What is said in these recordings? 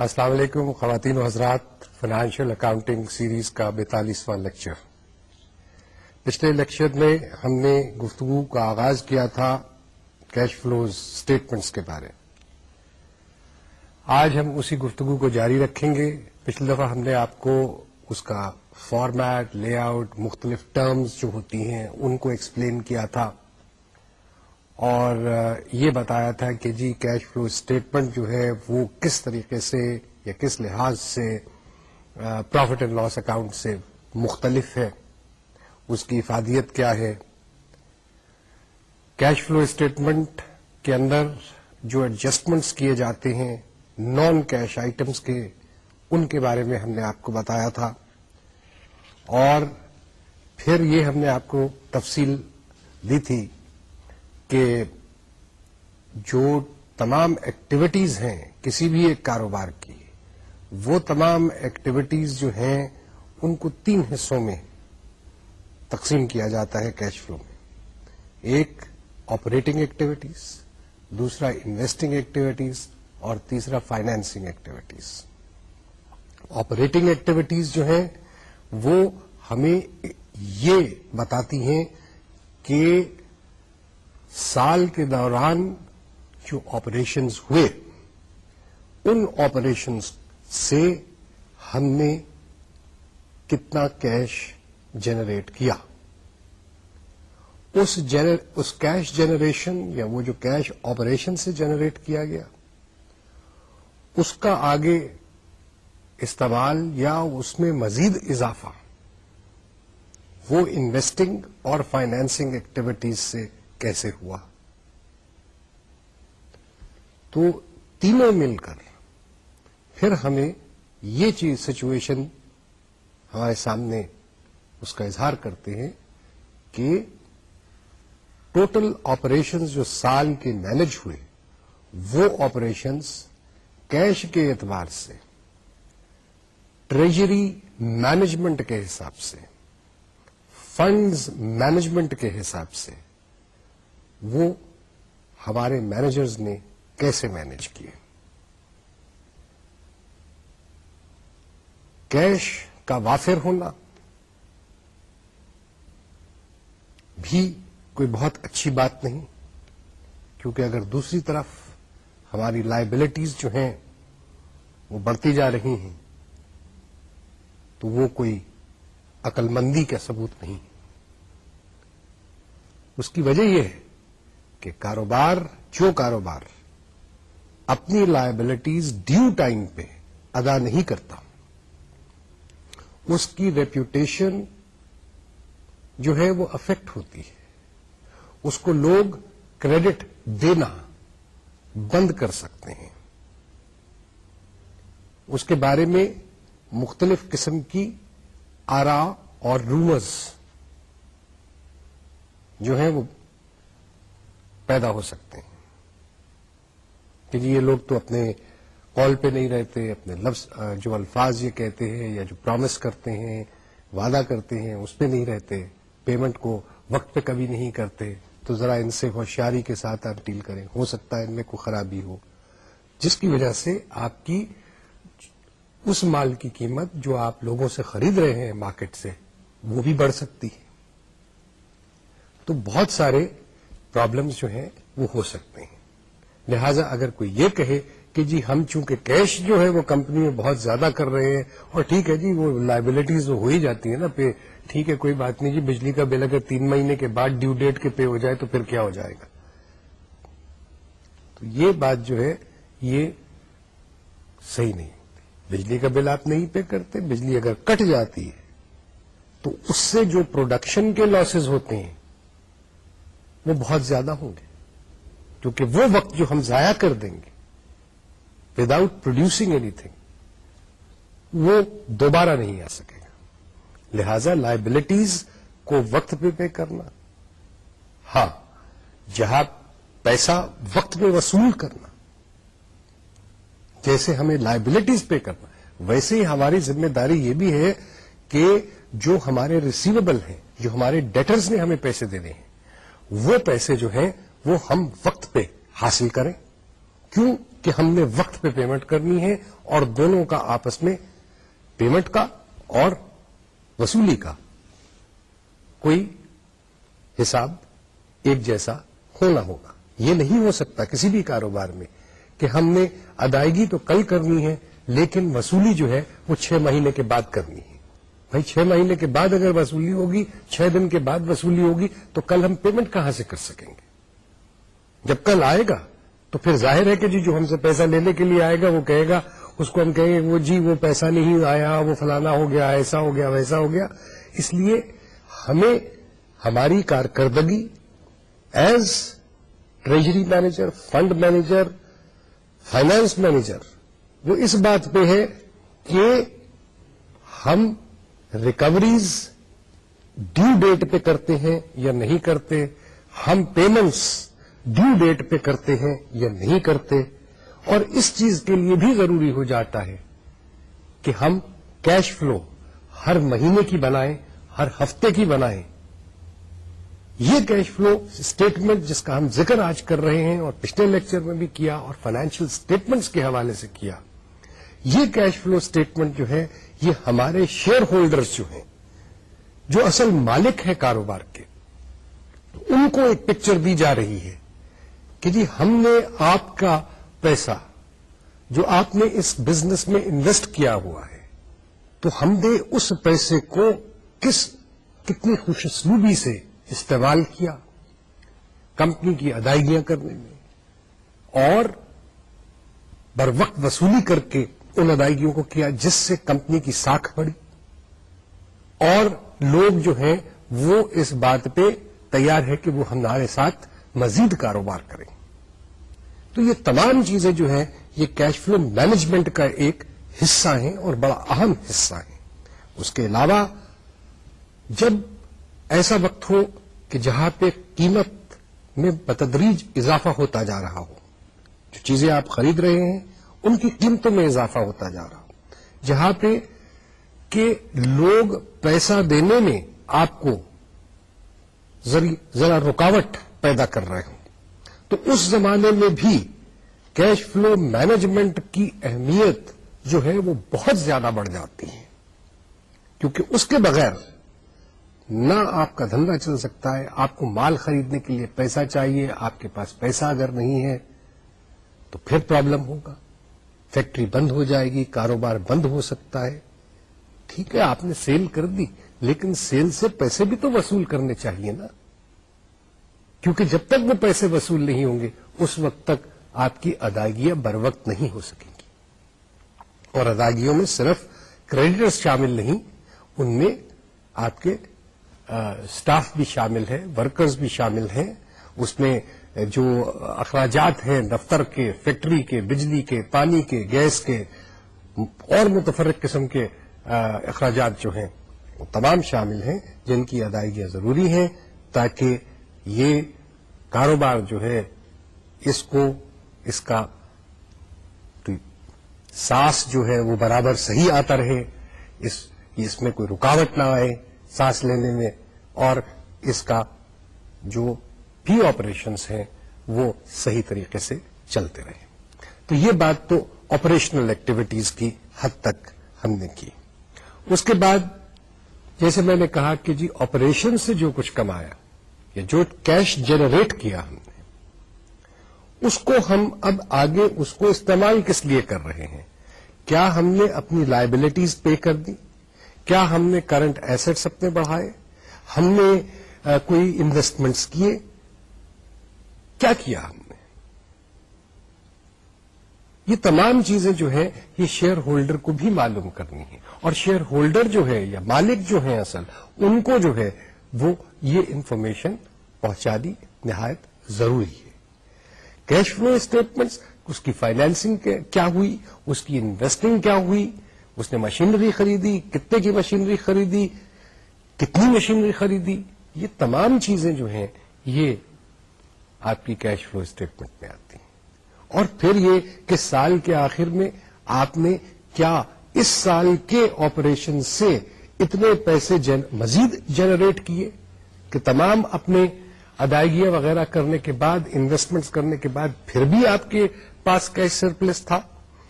السلام علیکم، خواتین و حضرات فائنینشیل اکاؤنٹنگ سیریز کا بیتالیسواں لیکچر پچھلے لیکچر میں ہم نے گفتگو کا آغاز کیا تھا کیش فلوز اسٹیٹمنٹس کے بارے آج ہم اسی گفتگو کو جاری رکھیں گے۔ پچھلی دفعہ ہم نے آپ کو اس کا فارمیٹ لے آؤٹ مختلف ٹرمز جو ہوتی ہیں، ان کو ایکسپلین کیا تھا۔ اور یہ بتایا تھا کہ جی کیش فلو اسٹیٹمنٹ جو ہے وہ کس طریقے سے یا کس لحاظ سے پروفٹ اینڈ لاس اکاؤنٹ سے مختلف ہے، اس کی افادیت کیا ہے؟ کیش فلو اسٹیٹمنٹ کے اندر جو ایڈجسٹمنٹس کیے جاتے ہیں نان کیش آئٹمس کے، ان کے بارے میں ہم نے آپ کو بتایا تھا۔ اور پھر یہ ہم نے آپ کو تفصیل دی تھی۔ کہ جو تمام ایکٹیویٹیز ہیں، کسی بھی ایک کاروبار کی، وہ تمام ایکٹیویٹیز جو ہیں، ان کو تین حصوں میں تقسیم کیا جاتا ہے کیش فلو میں۔ ایک آپریٹنگ ایکٹیویٹیز دوسرا انویسٹنگ ایکٹیویٹیز اور تیسرا فائنینسنگ ایکٹیویٹیز آپریٹنگ ایکٹیویٹیز جو ہیں، وہ ہمیں یہ بتاتی ہیں کہ سال کے دوران جو آپریشنز ہوئے، ان آپریشنز سے ہم نے کتنا کیش جنریٹ کیا؟ اس اس کیش جنریشن یا وہ جو کیش آپریشن سے جنریٹ کیا گیا، اس کا آگے استعمال یا اس میں مزید اضافہ، وہ انویسٹنگ اور فائنینسنگ ایکٹیویٹیز سے کیسے ہوا؟ تو تینوں مل کر پھر ہمیں یہ چیز سچویشن ہمارے سامنے اس کا اظہار کرتے ہیں کہ ٹوٹل آپریشنز جو سال کے مینج ہوئے، وہ آپریشنز کیش کے اعتبار سے ٹریجری مینجمنٹ کے حساب سے فنڈز مینجمنٹ کے حساب سے وہ ہمارے مینیجرز نے کیسے مینج کیے؟ کیش کا وافر ہونا بھی کوئی بہت اچھی بات نہیں، کیونکہ اگر دوسری طرف ہماری لائبلٹیز جو ہیں وہ بڑھتی جا رہی ہیں، تو وہ کوئی عقل مندی کا ثبوت نہیں۔ اس کی وجہ یہ ہے کہ کاروبار، جو کاروبار اپنی لائبلٹیز ڈیو ٹائم پہ ادا نہیں کرتا، اس کی ریپوٹیشن جو ہے وہ افیکٹ ہوتی ہے۔ اس کو لوگ کریڈٹ دینا بند کر سکتے ہیں۔ اس کے بارے میں مختلف قسم کی آرا اور رومرز جو ہیں وہ پیدا ہو سکتے ہیں۔ کہ جی یہ لوگ تو اپنے کال پہ نہیں رہتے، اپنے لفظ جو الفاظ یہ کہتے ہیں یا جو پرومس کرتے ہیں، وعدہ کرتے ہیں، اس پہ نہیں رہتے۔ پیمنٹ کو وقت پہ کبھی نہیں کرتے۔ تو ذرا ان سے ہوشیاری کے ساتھ آپ ڈیل کریں۔ ہو سکتا ہے ان میں کوئی خرابی ہو۔ جس کی وجہ سے آپ کی اس مال کی قیمت جو آپ لوگوں سے خرید رہے ہیں مارکیٹ سے، وہ بھی بڑھ سکتی ہے۔ تو بہت سارے پرابلمس جو ہیں وہ ہو سکتے ہیں۔ لہذا اگر کوئی یہ کہے کہ جی ہم چونکہ کیش جو ہے وہ کمپنی میں بہت زیادہ کر رہے ہیں اور ٹھیک ہے جی وہ لائبلٹیز ہو ہی جاتی ہے نا، پے ٹھیک ہے کوئی بات نہیں جی بجلی کا بل اگر تین مہینے کے بعد ڈیو ڈیٹ کے پے ہو جائے تو پھر کیا ہو جائے گا؟ تو یہ بات جو ہے، یہ صحیح نہیں۔ بجلی کا بل آپ نہیں پے کرتے، بجلی اگر کٹ جاتی ہے تو اس سے جو پروڈکشن کے لاسز ہوتے ہیں وہ بہت زیادہ ہوں گے۔ کیونکہ وہ وقت جو ہم ضائع کر دیں گے وداؤٹ پروڈیوسنگ اینی تھنگ وہ دوبارہ نہیں آ سکے گا۔ لہذا لائبلٹیز کو وقت پہ پے کرنا ہاں جہاں پیسہ وقت پہ وصول کرنا، جیسے ہمیں لائبلٹیز پے کرنا۔ ویسے ہی ہماری ذمہ داری یہ بھی ہے کہ جو ہمارے ریسیویبل ہیں، جو ہمارے ڈیٹرز نے ہمیں پیسے دینے ہیں وہ پیسے جو ہیں وہ ہم وقت پہ حاصل کریں۔ کیوں کہ ہم نے وقت پہ پیمنٹ کرنی ہے اور دونوں کا آپس میں پیمنٹ کا اور وصولی کا۔ کوئی حساب ایک جیسا ہونا ہوگا۔ یہ نہیں ہو سکتا کسی بھی کاروبار میں کہ ہم نے ادائیگی تو کل کرنی ہے لیکن وصولی جو ہے وہ چھ مہینے کے بعد کرنی ہے۔ بھائی چھ مہینے کے بعد اگر وصولی ہوگی، چھ دن کے بعد وصولی ہوگی، تو کل ہم پیمنٹ کہاں سے کر سکیں گے؟ جب کل آئے گا، تو پھر ظاہر ہے کہ جی جو ہم سے پیسہ لینے کے لیے آئے گا، وہ کہے گا، اس کو ہم کہیں گے وہ جی وہ پیسہ نہیں آیا، وہ فلانا ہو گیا، ایسا ہو گیا، ویسا ہو گیا۔ اس لیے ہمیں ہماری کارکردگی as treasury manager fund manager finance manager وہ اس بات پہ ہے کہ ہم ریکوریز ڈیو ڈیٹ پہ کرتے ہیں یا نہیں کرتے، ہم پیمنٹس ڈیو ڈیٹ پہ کرتے ہیں یا نہیں کرتے، اور اس چیز کے لیے بھی ضروری ہو جاتا ہے کہ ہم کیش فلو ہر مہینے کی بنائیں، ہر ہفتے کی بنائیں۔ یہ کیش فلو اسٹیٹمنٹ جس کا ہم ذکر آج کر رہے ہیں اور پچھلے لیکچر میں بھی کیا اور فائنینشیل اسٹیٹمنٹس کے حوالے سے کیا، یہ کیش فلو اسٹیٹمنٹ جو ہے یہ ہمارے شیئر ہولڈرز جو ہیں، جو اصل مالک ہیں کاروبار کے ان کو ایک پکچر دی جا رہی ہے کہ جی ہم نے آپ کا پیسہ جو آپ نے اس بزنس میں انویسٹ کیا ہوا ہے، تو ہم نے اس پیسے کو کس کتنی خوش اسلوبی سے استعمال کیا، کمپنی کی ادائیگیاں کرنے میں، اور بر وقت وصولی کر کے ان ادائیگیوں کو کیا جس سے کمپنی کی ساکھ پڑی اور لوگ جو ہیں وہ اس بات پہ تیار ہے کہ وہ ہمارے ساتھ مزید کاروبار کریں۔ تو یہ تمام چیزیں جو ہیں، یہ کیش فلو مینجمنٹ کا ایک حصہ ہیں اور بڑا اہم حصہ ہیں۔ اس کے علاوہ، جب ایسا وقت ہو کہ جہاں پہ قیمت میں بتدریج اضافہ ہوتا جا رہا ہو، جو چیزیں آپ خرید رہے ہیں ان کی قیمتوں میں اضافہ ہوتا جا رہا جہاں پہ کہ لوگ پیسہ دینے میں آپ کو ذرا رکاوٹ پیدا کر رہے ہوں۔ تو اس زمانے میں بھی کیش فلو مینجمنٹ کی اہمیت جو ہے وہ بہت زیادہ بڑھ جاتی ہے۔ کیونکہ اس کے بغیر نہ آپ کا دھندا چل سکتا ہے، آپ کو مال خریدنے کے لیے پیسہ چاہیے، آپ کے پاس پیسہ اگر نہیں ہے تو پھر پرابلم ہوگا۔ فیکٹری بند ہو جائے گی، کاروبار بند ہو سکتا ہے۔ ٹھیک ہے، آپ نے سیل کر دی، لیکن سیل سے پیسے بھی تو وصول کرنے چاہیے نا۔ کیونکہ جب تک وہ پیسے وصول نہیں ہوں گے، اس وقت تک آپ کی ادائیگیاں بر وقت نہیں ہو سکیں گی۔ اور ادائیگیوں میں صرف کریڈٹرز شامل نہیں، ان میں آپ کے اسٹاف بھی شامل ہے، ورکرز بھی شامل ہیں۔ اس میں جو اخراجات ہیں، دفتر کے، فیکٹری کے، بجلی کے، پانی کے، گیس کے، اور متفرق قسم کے اخراجات جو ہیں، وہ تمام شامل ہیں، جن کی ادائیگیاں ضروری ہیں تاکہ یہ کاروبار جو ہے، اس کو، اس کا سانس جو ہے، وہ برابر صحیح آتا رہے، اس اس میں کوئی رکاوٹ نہ آئے سانس لینے میں، اور اس کا جو بھی آپریشنس ہیں وہ صحیح طریقے سے چلتے رہے۔ تو یہ بات تو آپریشنل ایکٹیویٹیز کی حد تک ہم نے کی۔ اس کے بعد جیسے میں نے کہا کہ جی آپریشن سے جو کچھ کمایا یا جو کیش جنریٹ کیا ہم نے، اس کو ہم اب آگے اس کو استعمال کس لیے کر رہے ہیں؟ کیا ہم نے اپنی لائبلٹیز پے کر دی؟ کیا ہم نے کرنٹ ایسٹس اپنے بڑھائے؟ ہم نے کوئی انویسٹمنٹس کیے؟ کیا کیا ہم نے؟ یہ تمام چیزیں جو ہیں، یہ شیئر ہولڈر کو بھی معلوم کرنی ہے اور شیئر ہولڈر جو ہے یا مالک جو ہیں اصل، ان کو جو ہے، وہ یہ انفارمیشن پہنچا دی، نہایت ضروری ہے۔ کیش فلو اسٹیٹمنٹس اس کی فائنینسنگ کیا ہوئی، اس کی انویسٹنگ کیا ہوئی، اس نے مشینری خریدی، کتنے کی مشینری خریدی، کتنی مشینری خریدی، یہ تمام چیزیں جو ہیں، یہ آپ کی کیش فلو اسٹیٹمنٹ میں آتی ہیں۔ اور پھر یہ کہ سال کے آخر میں آپ نے کیا اس سال کے آپریشن سے اتنے پیسے جن مزید جنریٹ کیے کہ تمام اپنے ادائیگیاں وغیرہ کرنے کے بعد انویسٹمنٹس کرنے کے بعد پھر بھی آپ کے پاس کیش سرپلس تھا۔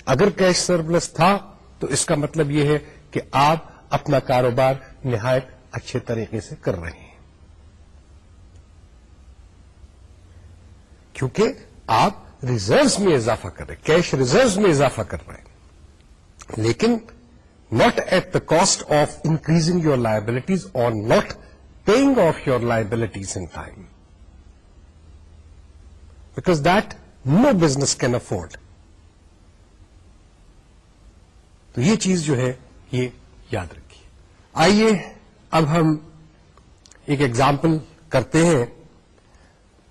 اگر کیش سرپلس تھا تو اس کا مطلب یہ ہے کہ آپ اپنا کاروبار نہایت اچھے طریقے سے کر رہے ہیں۔ کیونکہ آپ ریزروز میں اضافہ کر رہے کیش ریزروز میں اضافہ کر رہے ہیں۔ لیکن not at the cost of increasing your liabilities اور not paying off your liabilities in time because that no business can afford تو یہ چیز جو ہے، یہ یاد رکھیے۔ آئیے، اب ہم ایک ایگزامپل کرتے ہیں۔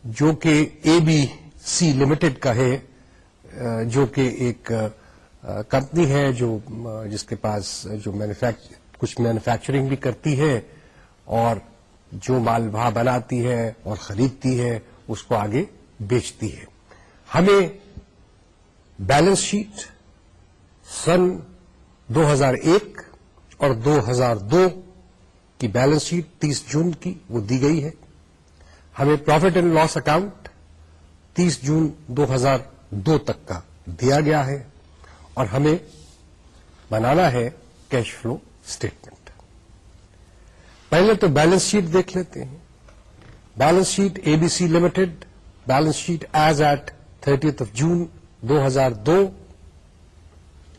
جو کہ اے بی سی لمیٹڈ کا ہے جو کہ ایک کمپنی ہے جو جس کے پاس جو کچھ مینوفیکچرنگ بھی کرتی ہے اور جو مال وہاں بناتی ہے اور خریدتی ہے، اس کو آگے بیچتی ہے۔ ہمیں بیلنس شیٹ سن دو ہزار ایک اور دو ہزار دو کی بیلنس شیٹ تیس جون کی وہ دی گئی ہے۔ ہمیں پروفٹ اینڈ لاس اکاؤنٹ تیس جون دو ہزار دو تک کا دیا گیا ہے اور ہمیں بنانا ہے کیش فلو اسٹیٹمنٹ پہلے تو بیلنس شیٹ دیکھ لیتے ہیں. Balance sheet A B C limited balance sheet as at thirtieth of June دو ہزار دو.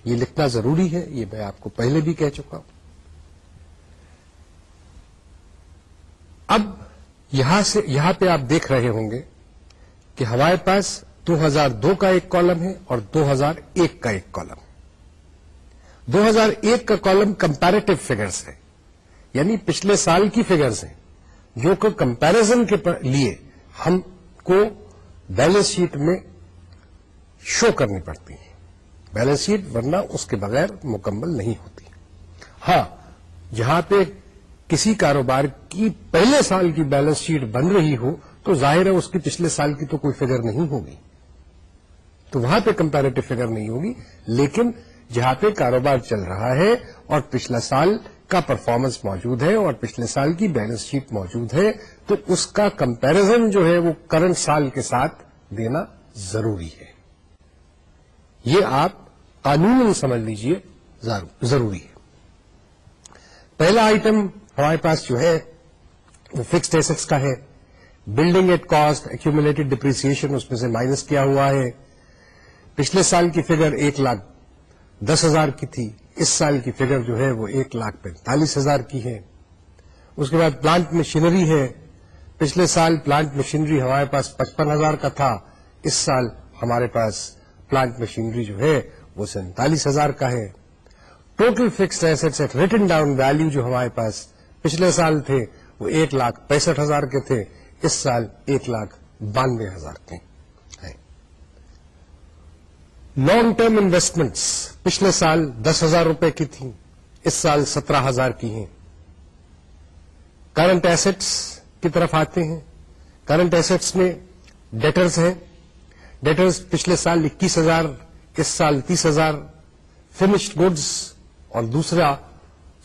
یہ لکھنا ضروری ہے، یہ میں آپ کو پہلے بھی کہہ چکا ہوں۔ اب یہاں سے یہاں پہ آپ دیکھ رہے ہوں گے کہ ہمارے پاس دو ہزار دو کا ایک کالم ہے اور دو ہزار ایک کا ایک کالم۔ دو ہزار ایک کا کالم کمپیرٹیو فگرس ہے یعنی پچھلے سال کی فگرس ہیں۔ جو کہ کمپیرزن کے لیے ہم کو بیلنس شیٹ میں شو کرنی پڑتی ہے۔ بیلنس شیٹ ورنہ اس کے بغیر مکمل نہیں ہوتی۔ ہاں جہاں پہ کسی کاروبار کی پہلے سال کی بیلنس شیٹ بن رہی ہو، تو ظاہر ہے اس کی پچھلے سال کی تو کوئی فگر نہیں ہوگی۔ تو وہاں پہ کمپیرٹیو فگر نہیں ہوگی، لیکن جہاں پہ کاروبار چل رہا ہے اور پچھلا سال کا پرفارمنس موجود ہے اور پچھلے سال کی بیلنس شیٹ موجود ہے، تو اس کا کمپیرزن جو ہے وہ کرنٹ سال کے ساتھ دینا ضروری ہے۔ یہ آپ قانون سمجھ لیجیے ضروری ہے۔ پہلا آئٹم ہمارے پاس جو ہے، وہ فکسڈ ایسٹس کا ہے۔ Building at cost accumulated depreciation اس میں سے مائنس کیا ہوا ہے۔ پچھلے سال کی فگر ایک لاکھ دس ہزار کی تھی۔ اس سال کی فگر جو ہے، وہ ایک لاکھ پینتالیس ہزار کی ہے۔ اس کے بعد پلانٹ مشینری ہے۔ پچھلے سال پلانٹ مشینری ہمارے پاس پچپن ہزار کا تھا۔ اس سال ہمارے پاس پلانٹ مشینری جو ہے، وہ سینتالیس ہزار کا ہے۔ Total fixed asset at written down value جو ہمارے پاس پچھلے سال تھے، وہ ایک لاکھ پینسٹھ ہزار کے تھے، اس سال ایک لاکھ بانوے ہزار کے لانگ ٹرم انویسٹمنٹس پچھلے سال دس ہزار روپے کی تھیں، اس سال سترہ ہزار کی ہیں۔ کرنٹ ایسٹس کی طرف آتے ہیں۔ کرنٹ ایسٹس میں ڈیٹرز ہیں۔ ڈیٹرز پچھلے سال اکیس ہزار، اس سال تیس ہزار۔ فنشڈ گڈس اور دوسرا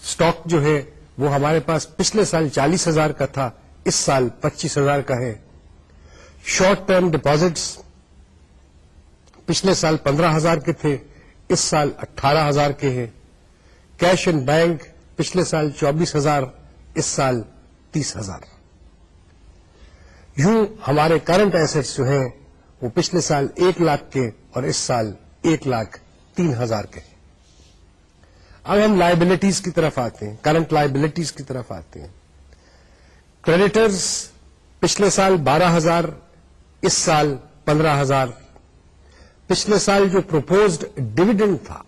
اسٹاک جو ہے وہ ہمارے پاس پچھلے سال چالیس ہزار کا تھا، اس سال پچیس ہزار کا ہے۔ شارٹ ٹرم ڈپازٹس پچھلے سال پندرہ ہزار کے تھے، اس سال اٹھارہ ہزار کے ہیں۔ کیش اینڈ بینک پچھلے سال چوبیس ہزار، اس سال تیس ہزار۔ یوں ہمارے کرنٹ ایسٹس جو ہیں، وہ پچھلے سال ایک لاکھ کے اور اس سال ایک لاکھ تین ہزار کے ہیں۔ اب ہم لائبلٹیز کی طرف آتے ہیں کرنٹ لائبلٹیز کی طرف آتے ہیں۔ کریڈیٹرز پچھلے سال بارہ ہزار، اس سال پندرہ ہزار۔ پچھلے سال جو پروپوزڈ ڈویڈنڈ تھا،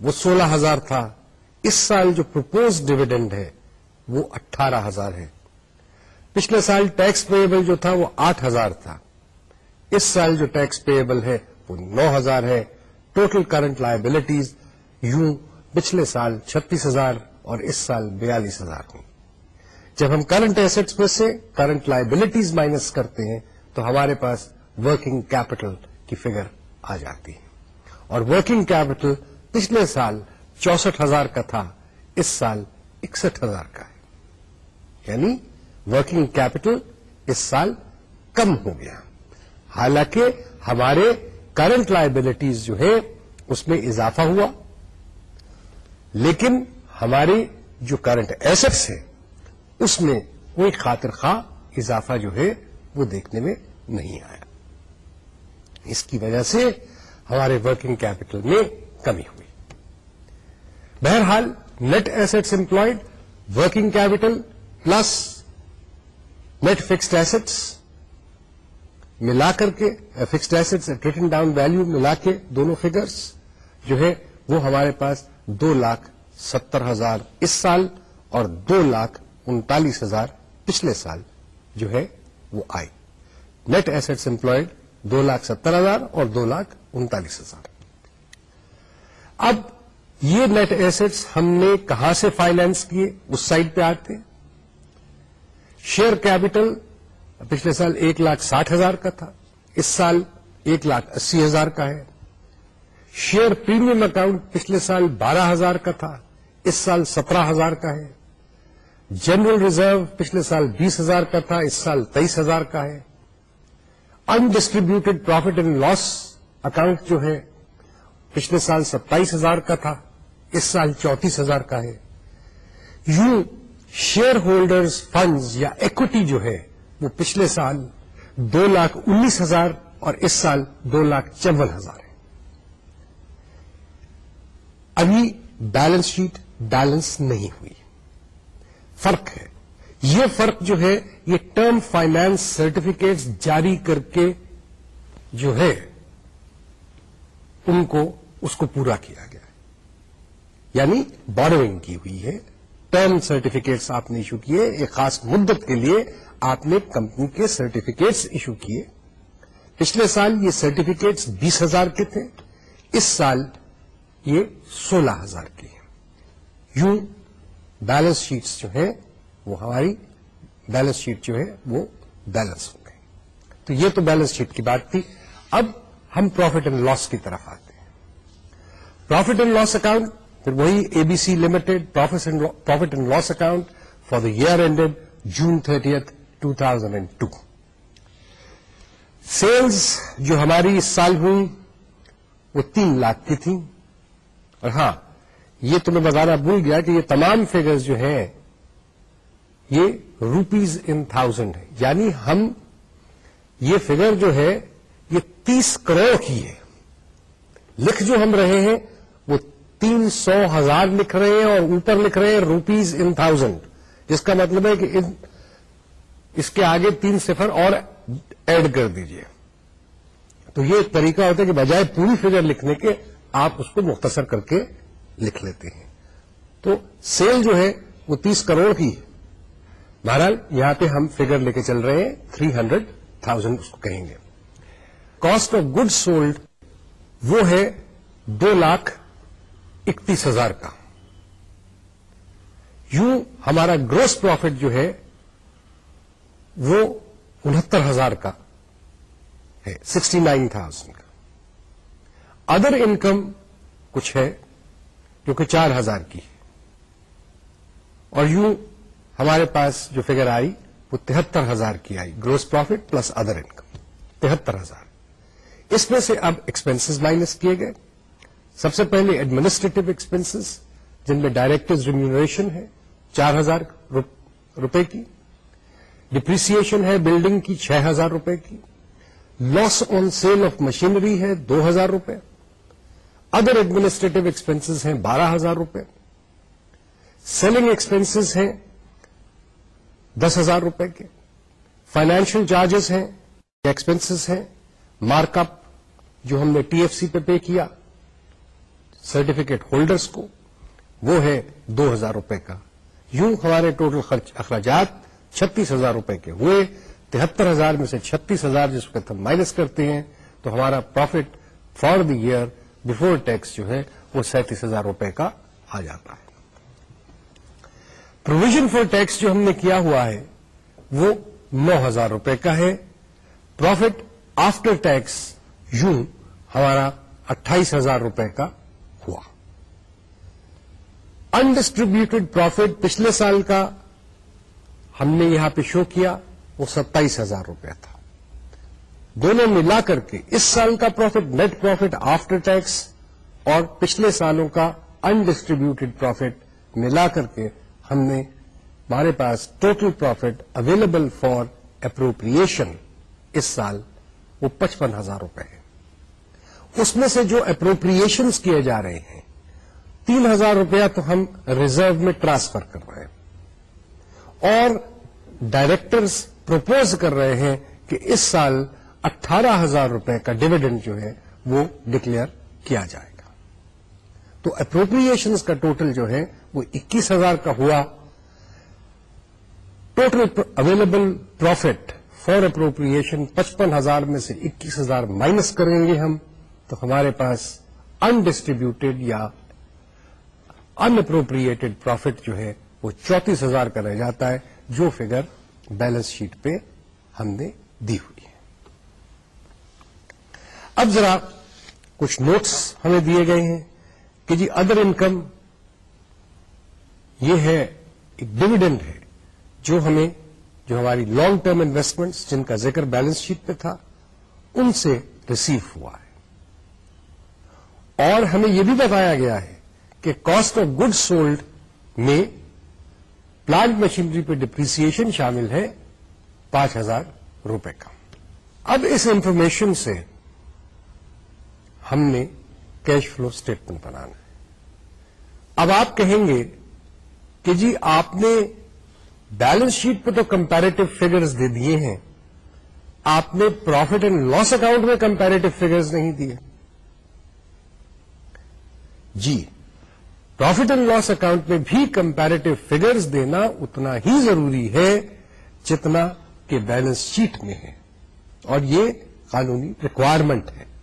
وہ سولہ ہزار تھا۔ اس سال جو پروپوز ڈویڈنڈ ہے، وہ اٹھارہ ہزار ہے۔ پچھلے سال ٹیکس پیبل جو تھا، وہ آٹھ ہزار تھا۔ اس سال جو ٹیکس پیبل ہے، وہ نو ہزار ہے۔ ٹوٹل کرنٹ لائبلٹیز یوں پچھلے سال چھتیس ہزار اور اس سال بیالیس ہزار ہوں۔ جب ہم کرنٹ ایسٹس میں سے کرنٹ لائبلٹیز مائنس کرتے ہیں، تو ہمارے پاس ورکنگ کیپٹل کی فگر آ جاتی ہے۔ اور ورکنگ کیپٹل پچھلے سال چونسٹھ ہزار کا تھا، اس سال اکسٹھ ہزار کا ہے۔ یعنی ورکنگ کیپٹل اس سال کم ہو گیا۔ حالانکہ ہمارے کرنٹ لائبلٹیز جو ہے اس میں اضافہ ہوا۔ لیکن ہماری جو کرنٹ ایسٹس ہے اس میں کوئی خاطر خواہ اضافہ جو ہے، وہ دیکھنے میں نہیں آیا۔ اس کی وجہ سے ہمارے ورکنگ کیپٹل میں کمی ہوئی۔ بہرحال net assets employed working capital plus net fixed assets ملا کر کے fixed assets written down value ملا کے دونوں فگرس جو ہے وہ ہمارے پاس دو لاکھ ستر ہزار اس سال اور دو لاکھ انتالیس ہزار پچھلے سال جو ہے وہ آئی نیٹ ایسٹس امپلائڈ دو لاکھ ستر ہزار اور دو لاکھ انتالیس ہزار۔ اب یہ نیٹ ایسٹس ہم نے کہاں سے فائنانس کیے؟ اس سائڈ پہ آتے شیئر کیپٹل پچھلے سال ایک لاکھ ساٹھ ہزار کا تھا، اس سال ایک لاکھ اسی ہزار کا ہے۔ شیئر پریمیم اکاؤنٹ پچھلے سال بارہ ہزار کا تھا، اس سال سترہ ہزار کا ہے۔ جنرل ریزرو پچھلے سال بیس ہزار کا تھا، اس سال تیئیس ہزار کا ہے۔ Undistributed profit and loss account جو ہے، پچھلے سال ستائیس ہزار کا تھا، اس سال چونتیس ہزار کا ہے۔ یوں شیئر ہولڈرز فنڈز یا ایکوٹی جو ہے، وہ پچھلے سال دو لاکھ انیس ہزار اور اس سال دو لاکھ چون ہزار۔ ہے ابھی بیلنس شیٹ بیلنس نہیں ہوئی۔ فرق ہے۔ یہ فرق جو ہے، یہ ٹرم فائنانس سرٹیفکیٹس جاری کر کے جو ہے، ان کو، اس کو پورا کیا گیا۔ یعنی بوروئنگ کی ہوئی ہے۔ ٹرم سرٹیفکیٹس آپ نے ایشو کیے۔ ایک خاص مدت کے لیے آپ نے کمپنی کے سرٹیفکیٹس ایشو کیے۔ پچھلے سال یہ سرٹیفکیٹس بیس ہزار کے تھے۔ اس سال یہ سولہ ہزار کے ہیں یوں بیلنس شیٹس جو ہیں وہ ہماری بیلنس شیٹ جو ہے، وہ بیلنس ہو گئی۔ تو یہ تو بیلنس شیٹ کی بات تھی۔ اب ہم پروفٹ اینڈ لاس کی طرف آتے ہیں۔ پروفٹ اینڈ لاس اکاؤنٹ پھر وہی A B C limited profit and loss account for the year ended June thirtieth two thousand and two sales جو ہماری اس سال ہوئی، وہ تین لاکھ کی تھیں۔ اور ہاں یہ تو میں بتانا بھول گیا کہ یہ تمام فگرز جو ہیں، یہ روپیز ان تھاؤزینڈ ہے یعنی ہم، یہ فگر جو ہے، یہ تیس کروڑ کی ہے۔ لکھ جو ہم رہے ہیں، وہ تین سو ہزار لکھ رہے ہیں اور اوپر لکھ رہے ہیں روپیز ان تھاؤزینڈ جس کا مطلب ہے کہ ان، اس کے آگے تین صفر اور ایڈ کر دیجیے۔ تو یہ ایک طریقہ ہوتا ہے کہ بجائے پوری فگر لکھنے کے آپ اس کو مختصر کر کے لکھ لیتے ہیں۔ تو سیل جو ہے وہ تیس کروڑ کی ہے۔ بہرحال یہاں پہ ہم فگر لے کے چل رہے ہیں تھری ہنڈریڈ تھاؤزینڈ اس کو کہیں گے۔ کاسٹ آف گڈ سولڈ وہ ہے دو لاکھ اکتیس ہزار کا۔ یوں ہمارا گروس پروفٹ جو ہے وہ انہتر ہزار کا ہے سکسٹی نائن تھاؤزینڈ کا۔ ادر انکم کچھ ہے جو کہ چار ہزار کی ہے۔ اور یوں ہمارے پاس جو فگر آئی وہ تہتر ہزار کی آئی۔ Gross profit plus other income تہتر ہزار۔ اس میں سے اب ایکسپینسز مائنس کیے گئے۔ سب سے پہلے ایڈمنسٹریٹو ایکسپینسز جن میں ڈائریکٹر ریمونریشن ہے، چار ہزار روپے کی۔ ڈپریسن ہے بلڈنگ کی، چھ ہزار روپے کی۔ Loss on sale of machinery ہے، دو ہزار روپے۔ ادر ایڈمنسٹریٹو ایکسپینسز ہیں بارہ ہزار روپے. سیلنگ ایکسپینسز ہیں دس ہزار روپے کے. فائنینشیل چارجز ہیں ایکسپینسز ہیں. مارک اپ جو ہم نے ٹی ایف سی پہ پے کیا سرٹیفکیٹ ہولڈرز کو، وہ ہے دو ہزار روپے کا. یوں ہمارے ٹوٹل خرچ اخراجات چھتیس ہزار روپے کے ہوئے. تہتر ہزار میں سے چھتیس ہزار جس وقت ہم مائنس کرتے ہیں، تو ہمارا profit for the year before tax جو ہے، وہ سینتیس ہزار روپے کا آ جاتا ہے۔ پروویژن فار ٹیکس جو ہم نے کیا ہوا ہے، وہ نو ہزار روپے کا ہے۔ پروفٹ آفٹر ٹیکس یوں ہمارا اٹھائیس ہزار روپے کا ہوا۔ انڈسٹریبیوٹیڈ پروفٹ پچھلے سال کا ہم نے یہاں پہ شو کیا، وہ ستائیس ہزار روپے تھا۔ دونوں ملا کر کے اس سال کا profit net profit after tax اور پچھلے سالوں کا انڈسٹریبیوٹیڈ پروفٹ ملا کر کے ہم نے ہمارے پاس total profit available for appropriation اس سال وہ پچپن ہزار روپے ہے اس میں سے جو اپروپریشنس کیے جا رہے ہیں، تین ہزار روپیہ تو ہم ریزرو میں ٹرانسفر کر رہے ہیں۔ اور ڈائریکٹرز پروپوز کر رہے ہیں کہ اس سال اٹھارہ ہزار روپے کا ڈویڈنڈ جو ہے وہ ڈکلیئر کیا جائے گا۔ تو اپروپریشنز کا ٹوٹل جو ہے وہ اکیس ہزار کا ہوا۔ Total available profit for appropriation پچپن ہزار میں سے اکیس ہزار مائنس کریں گے ہم۔ تو ہمارے پاس انڈسٹریبیوٹیڈ یا ان اپروپریٹڈ پروفٹ جو ہے وہ چونتیس ہزار کا رہ جاتا ہے، جو فگر بیلنس شیٹ پہ ہم نے دی ہوئی ہے۔ اب ذرا کچھ نوٹس ہمیں دیے گئے ہیں کہ جی ادر انکم یہ ہے ایک ڈویڈنڈ ہے جو ہمیں جو ہماری لانگ ٹرم انویسٹمنٹس جن کا ذکر بیلنس شیٹ پہ تھا ان سے ریسیو ہوا ہے۔ اور ہمیں یہ بھی بتایا گیا ہے کہ کاسٹ آف گڈ سولڈ میں پلانٹ مشینری پہ ڈپریسن شامل ہے پانچ ہزار روپے کا۔ اب اس انفارمیشن سے ہم نے کیش فلو اسٹیٹمنٹ بنانا ہے۔ اب آپ کہیں گے کہ جی آپ نے بیلنس شیٹ پہ تو کمپیریٹو فگرز دے دیے ہیں۔ آپ نے پروفٹ اینڈ لاس اکاؤنٹ میں کمپیریٹو فگرز نہیں دیے۔ جی پروفٹ اینڈ لاس اکاؤنٹ میں بھی کمپیریٹو فگرز دینا اتنا ہی ضروری ہے جتنا کہ بیلنس شیٹ میں ہے۔ اور یہ قانونی ریکوائرمنٹ ہے۔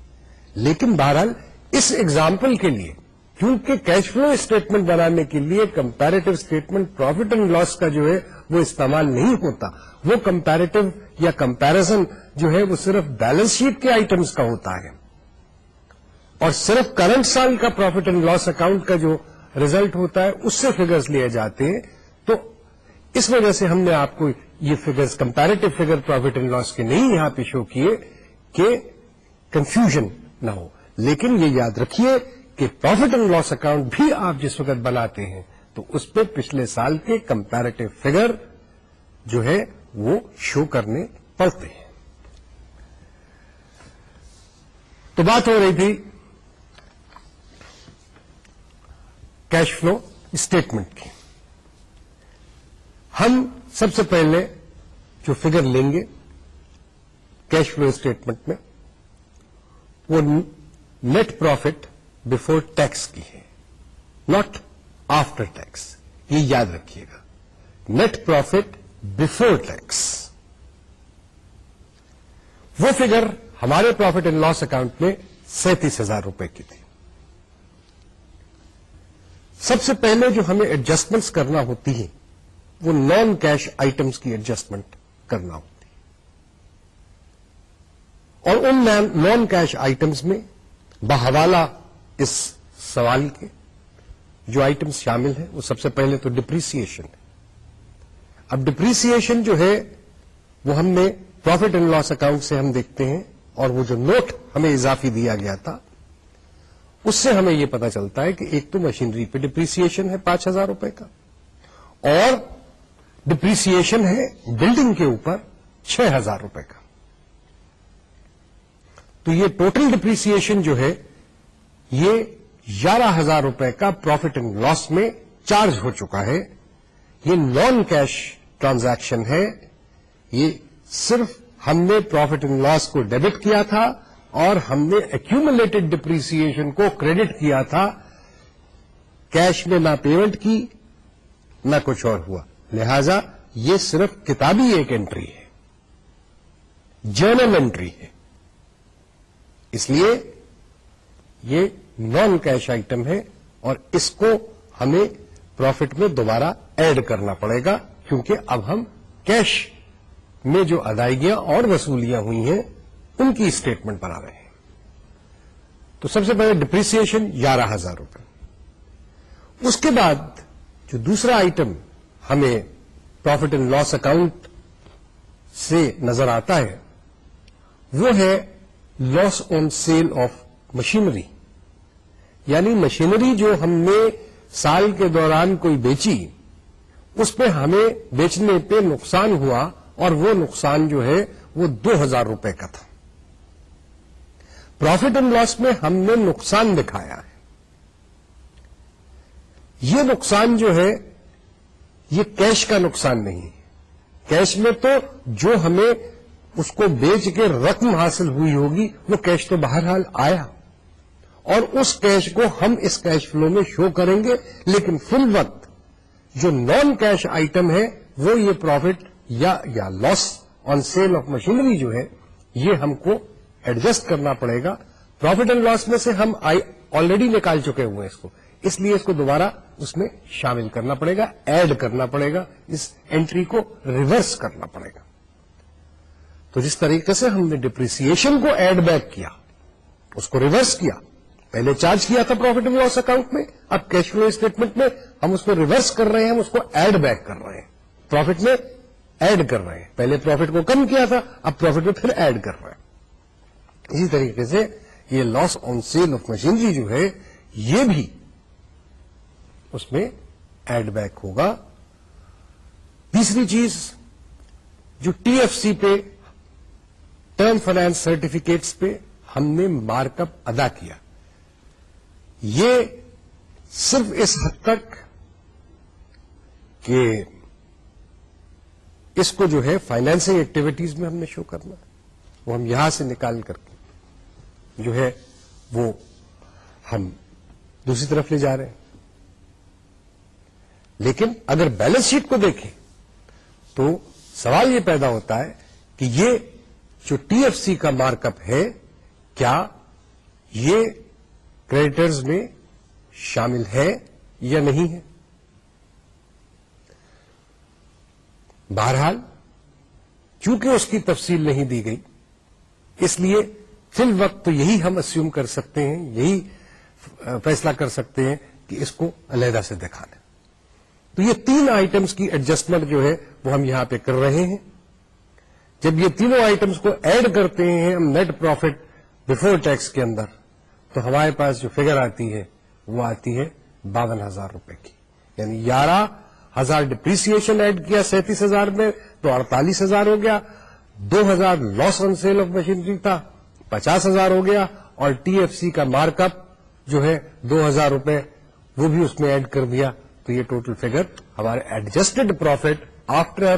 لیکن بہرحال اس ایگزامپل کے لیے، کیونکہ کیش فلو اسٹیٹمنٹ بنانے کے لیے comparative statement profit and loss کا جو ہے وہ استعمال نہیں ہوتا۔ وہ کمپیریٹو یا کمپیرزن جو ہے وہ صرف بیلنس شیٹ کے آئٹمس کا ہوتا ہے۔ اور صرف کرنٹ سال کا پروفٹ اینڈ لاس اکاؤنٹ کا جو ریزلٹ ہوتا ہے، اس سے فگرز لیے جاتے ہیں۔ تو اس وجہ سے ہم نے آپ کو یہ figures comparative figure profit and loss کے نہیں یہاں پہ شو کیے کہ کنفیوژن نہ ہو۔ لیکن یہ یاد رکھیے کہ پروفٹ اینڈ لاس اکاؤنٹ بھی آپ جس وقت بناتے ہیں، تو اس پہ پچھلے سال کے کمپیریٹو فگر جو ہے، وہ شو کرنے پڑتے ہیں۔ تو بات ہو رہی تھی کیش فلو اسٹیٹمنٹ کی۔ ہم سب سے پہلے جو فگر لیں گے کیش فلو اسٹیٹمنٹ میں وہ نیٹ پروفٹ بفور ٹیکس کی ہے ناٹ آفٹر ٹیکس یہ یاد رکھیے گا. نیٹ پروفٹ بفور ٹیکس وہ فگر ہمارے پروفٹ اینڈ لاس اکاؤنٹ میں سینتیس ہزار روپے کی تھی. سب سے پہلے جو ہمیں ایڈجسٹمنٹس کرنا ہوتی ہیں، وہ نان کیش آئٹمس کی ایڈجسٹمنٹ کرنا ہوتی اور ان نان کیش آئٹمس میں بحوالہ اس سوال کے جو آئٹمس شامل ہیں، وہ سب سے پہلے تو ڈپریسن ہے۔ اب ڈپریسن جو ہے، وہ ہم نے پروفٹ اینڈ لاس اکاؤنٹ سے ہم دیکھتے ہیں اور وہ جو نوٹ ہمیں اضافی دیا گیا تھا، اس سے ہمیں یہ پتا چلتا ہے کہ ایک تو مشینری پہ ڈپریسن ہے پانچ ہزار روپے کا، اور ڈپریسن ہے بلڈنگ کے اوپر چھ ہزار روپے کا۔ تو یہ ٹوٹل ڈپریسن جو ہے، یہ گیارہ ہزار روپے کا پروفٹ اینڈ لاس میں چارج ہو چکا ہے۔ یہ نان کیش ٹرانزیکشن ہے۔ یہ صرف ہم نے پروفٹ اینڈ لاس کو ڈیبٹ کیا تھا اور ہم نے ایکومولیٹڈ ڈپریسن کو کریڈٹ کیا تھا۔ کیش میں نہ پیمنٹ کی، نہ کچھ اور ہوا۔ لہذا یہ صرف کتابی ایک انٹری ہے۔ جرنل انٹری ہے۔ اس لیے یہ نان کیش آئٹم ہے اور اس کو ہمیں پروفٹ میں دوبارہ ایڈ کرنا پڑے گا کیونکہ اب ہم کیش میں جو ادائیگیاں اور وصولیاں ہوئی ہیں، ان کی اسٹیٹمنٹ بنا رہے ہیں۔ تو سب سے پہلے ڈپریسن گیارہ ہزار روپے۔ اس کے بعد جو دوسرا آئٹم ہمیں پروفٹ اینڈ لاس اکاؤنٹ سے نظر آتا ہے، وہ ہے loss on sale of machinery یعنی مشینری جو ہم نے سال کے دوران کوئی بیچی، اس پہ ہمیں بیچنے پہ نقصان ہوا اور وہ نقصان جو ہے وہ دو ہزار روپے کا تھا۔ پروفٹ اینڈ لاس میں ہم نے نقصان دکھایا ہے۔ یہ نقصان جو ہے، یہ کیش کا نقصان نہیں۔ ہے کیش میں تو جو ہمیں اس کو بیچ کے رقم حاصل ہوئی ہوگی، وہ کیش تو بہرحال آیا۔ اور اس کیش کو ہم اس کیش فلو میں شو کریں گے، لیکن فل وقت جو نان کیش آئٹم ہے، وہ یہ پروفٹ یا یا loss on sale of machinery جو ہے، یہ ہم کو ایڈجسٹ کرنا پڑے گا۔ پروفٹ اینڈ لاس میں سے ہم آلریڈی نکال چکے ہوئے ہیں اس کو۔ اس لیے اس کو دوبارہ اس میں شامل کرنا پڑے گا ایڈ کرنا پڑے گا، اس اینٹری کو ریورس کرنا پڑے گا۔ تو جس طریقے سے ہم نے ڈپریسن کو ایڈ بیک کیا، اس کو ریورس کیا، پہلے چارج کیا تھا پروفٹ اینڈ لاس اکاؤنٹ میں، اب کیش فلو اسٹیٹمنٹ میں ہم اس کو ریورس کر رہے ہیں، ہم اس کو ایڈ بیک کر رہے ہیں۔ پروفٹ میں ایڈ کر رہے ہیں۔ پہلے پروفٹ کو کم کیا تھا، اب پروفٹ میں پھر ایڈ کر رہے ہیں۔ اسی طریقے سے یہ loss on sale of machinery جو ہے، یہ بھی اس میں ایڈ بیک ہوگا۔ تیسری چیز جو ٹی ایف سی پہ ٹرم فائنانس سرٹیفکیٹس پہ ہم نے مارک اپ ادا کیا۔ یہ صرف اس حد تک کہ اس کو جو ہے فائنینسنگ ایکٹیویٹیز میں ہم نے شو کرنا۔ وہ ہم یہاں سے نکال کر کے جو ہے وہ ہم دوسری طرف لے جا رہے ہیں۔ لیکن اگر بیلنس شیٹ کو دیکھیں تو سوال یہ پیدا ہوتا ہے کہ یہ جو ٹی ایف سی کا مارک اپ ہے، کیا یہ کریڈٹرز میں شامل ہے یا نہیں ہے؟ بہرحال، چونکہ اس کی تفصیل نہیں دی گئی، اس لیے فی الوقت تو یہی ہم اسیوم کر سکتے ہیں، یہی فیصلہ کر سکتے ہیں کہ اس کو علیحدہ سے دکھا تو یہ تین آئٹمس کی ایڈجسٹمنٹ جو ہے، وہ ہم یہاں پہ کر رہے ہیں۔ جب یہ تینوں آئٹمس کو ایڈ کرتے ہیں ہم نیٹ پروفٹ بفور ٹیکس کے اندر، تو ہمارے پاس جو فگر آتی ہے، وہ آتی ہے باون ہزار روپے کی۔ یعنی گیارہ ہزار ڈپریسن ایڈ کیا سینتیس ہزار میں، تو اڑتالیس ہزار ہو گیا۔ دو ہزار loss on sale of machinery تھا، پچاس ہزار ہو گیا۔ اور ٹی ایف سی کا مارک اپ جو ہے دو ہزار روپے، وہ بھی اس میں ایڈ کر دیا۔ تو یہ ٹوٹل فگر ہمارے adjusted profit after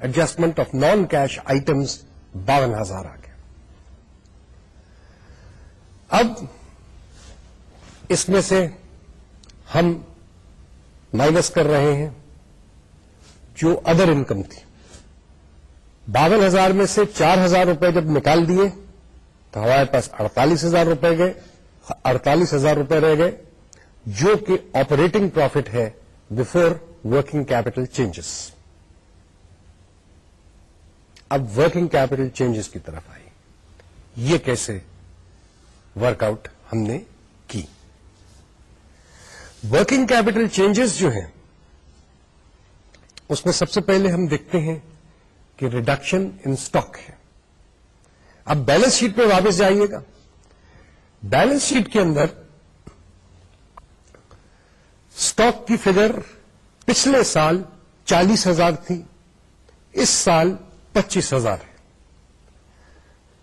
adjustment of non cash items باون ہزار آ گیا اب اس میں سے ہم مائنس کر رہے ہیں جو ادر انکم تھی باون ہزار میں سے چار ہزار روپے جب نکال دیے تو ہمارے پاس اڑتالیس ہزار روپے گئے اڑتالیس ہزار روپے رہ گئے جو کہ آپریٹنگ پروفٹ ہے بفور ورکنگ کیپٹل چینجز اب ورکنگ کیپٹل چینجز کی طرف آئی۔ یہ کیسے ورک آؤٹ ہم نے کی؟ ورکنگ کیپٹل چینجز جو ہیں، اس میں سب سے پہلے ہم دیکھتے ہیں کہ ریڈکشن ان اسٹاک ہے۔ اب بیلنس شیٹ پہ واپس جائیے گا۔ بیلنس شیٹ کے اندر اسٹاک کی فگر پچھلے سال چالیس ہزار تھی، اس سال پچیس ہزار ہے۔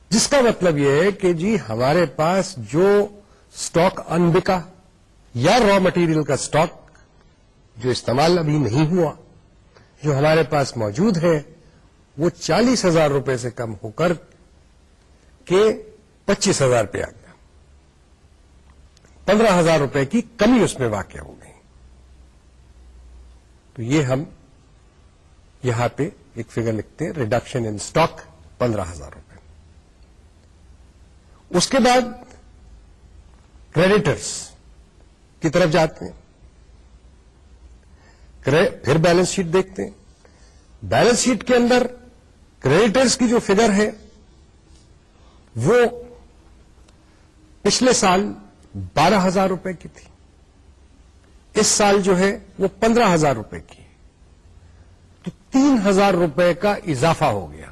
جس کا مطلب یہ ہے کہ جی ہمارے پاس جو اسٹاک ان بکا یا را مٹیریل کا اسٹاک جو استعمال ابھی نہیں ہوا، جو ہمارے پاس موجود ہے، وہ چالیس ہزار روپے سے کم ہو کر کے پچیس ہزار پہ آ گیا۔ پندرہ ہزار روپے کی کمی اس میں واقع ہو گئی۔ تو یہ ہم یہاں پہ ایک فگر لکھتے ہیں ریڈکشن ان اسٹاک پندرہ ہزار روپے۔ اس کے بعد کریڈیٹرس کی طرف جاتے ہیں۔ پھر بیلنس شیٹ دیکھتے ہیں۔ بیلنس شیٹ کے اندر کریڈیٹرس کی جو فگر ہے، وہ پچھلے سال بارہ ہزار روپے کی تھی۔ اس سال جو ہے، وہ پندرہ ہزار روپے کی۔ تین ہزار روپے کا اضافہ ہو گیا۔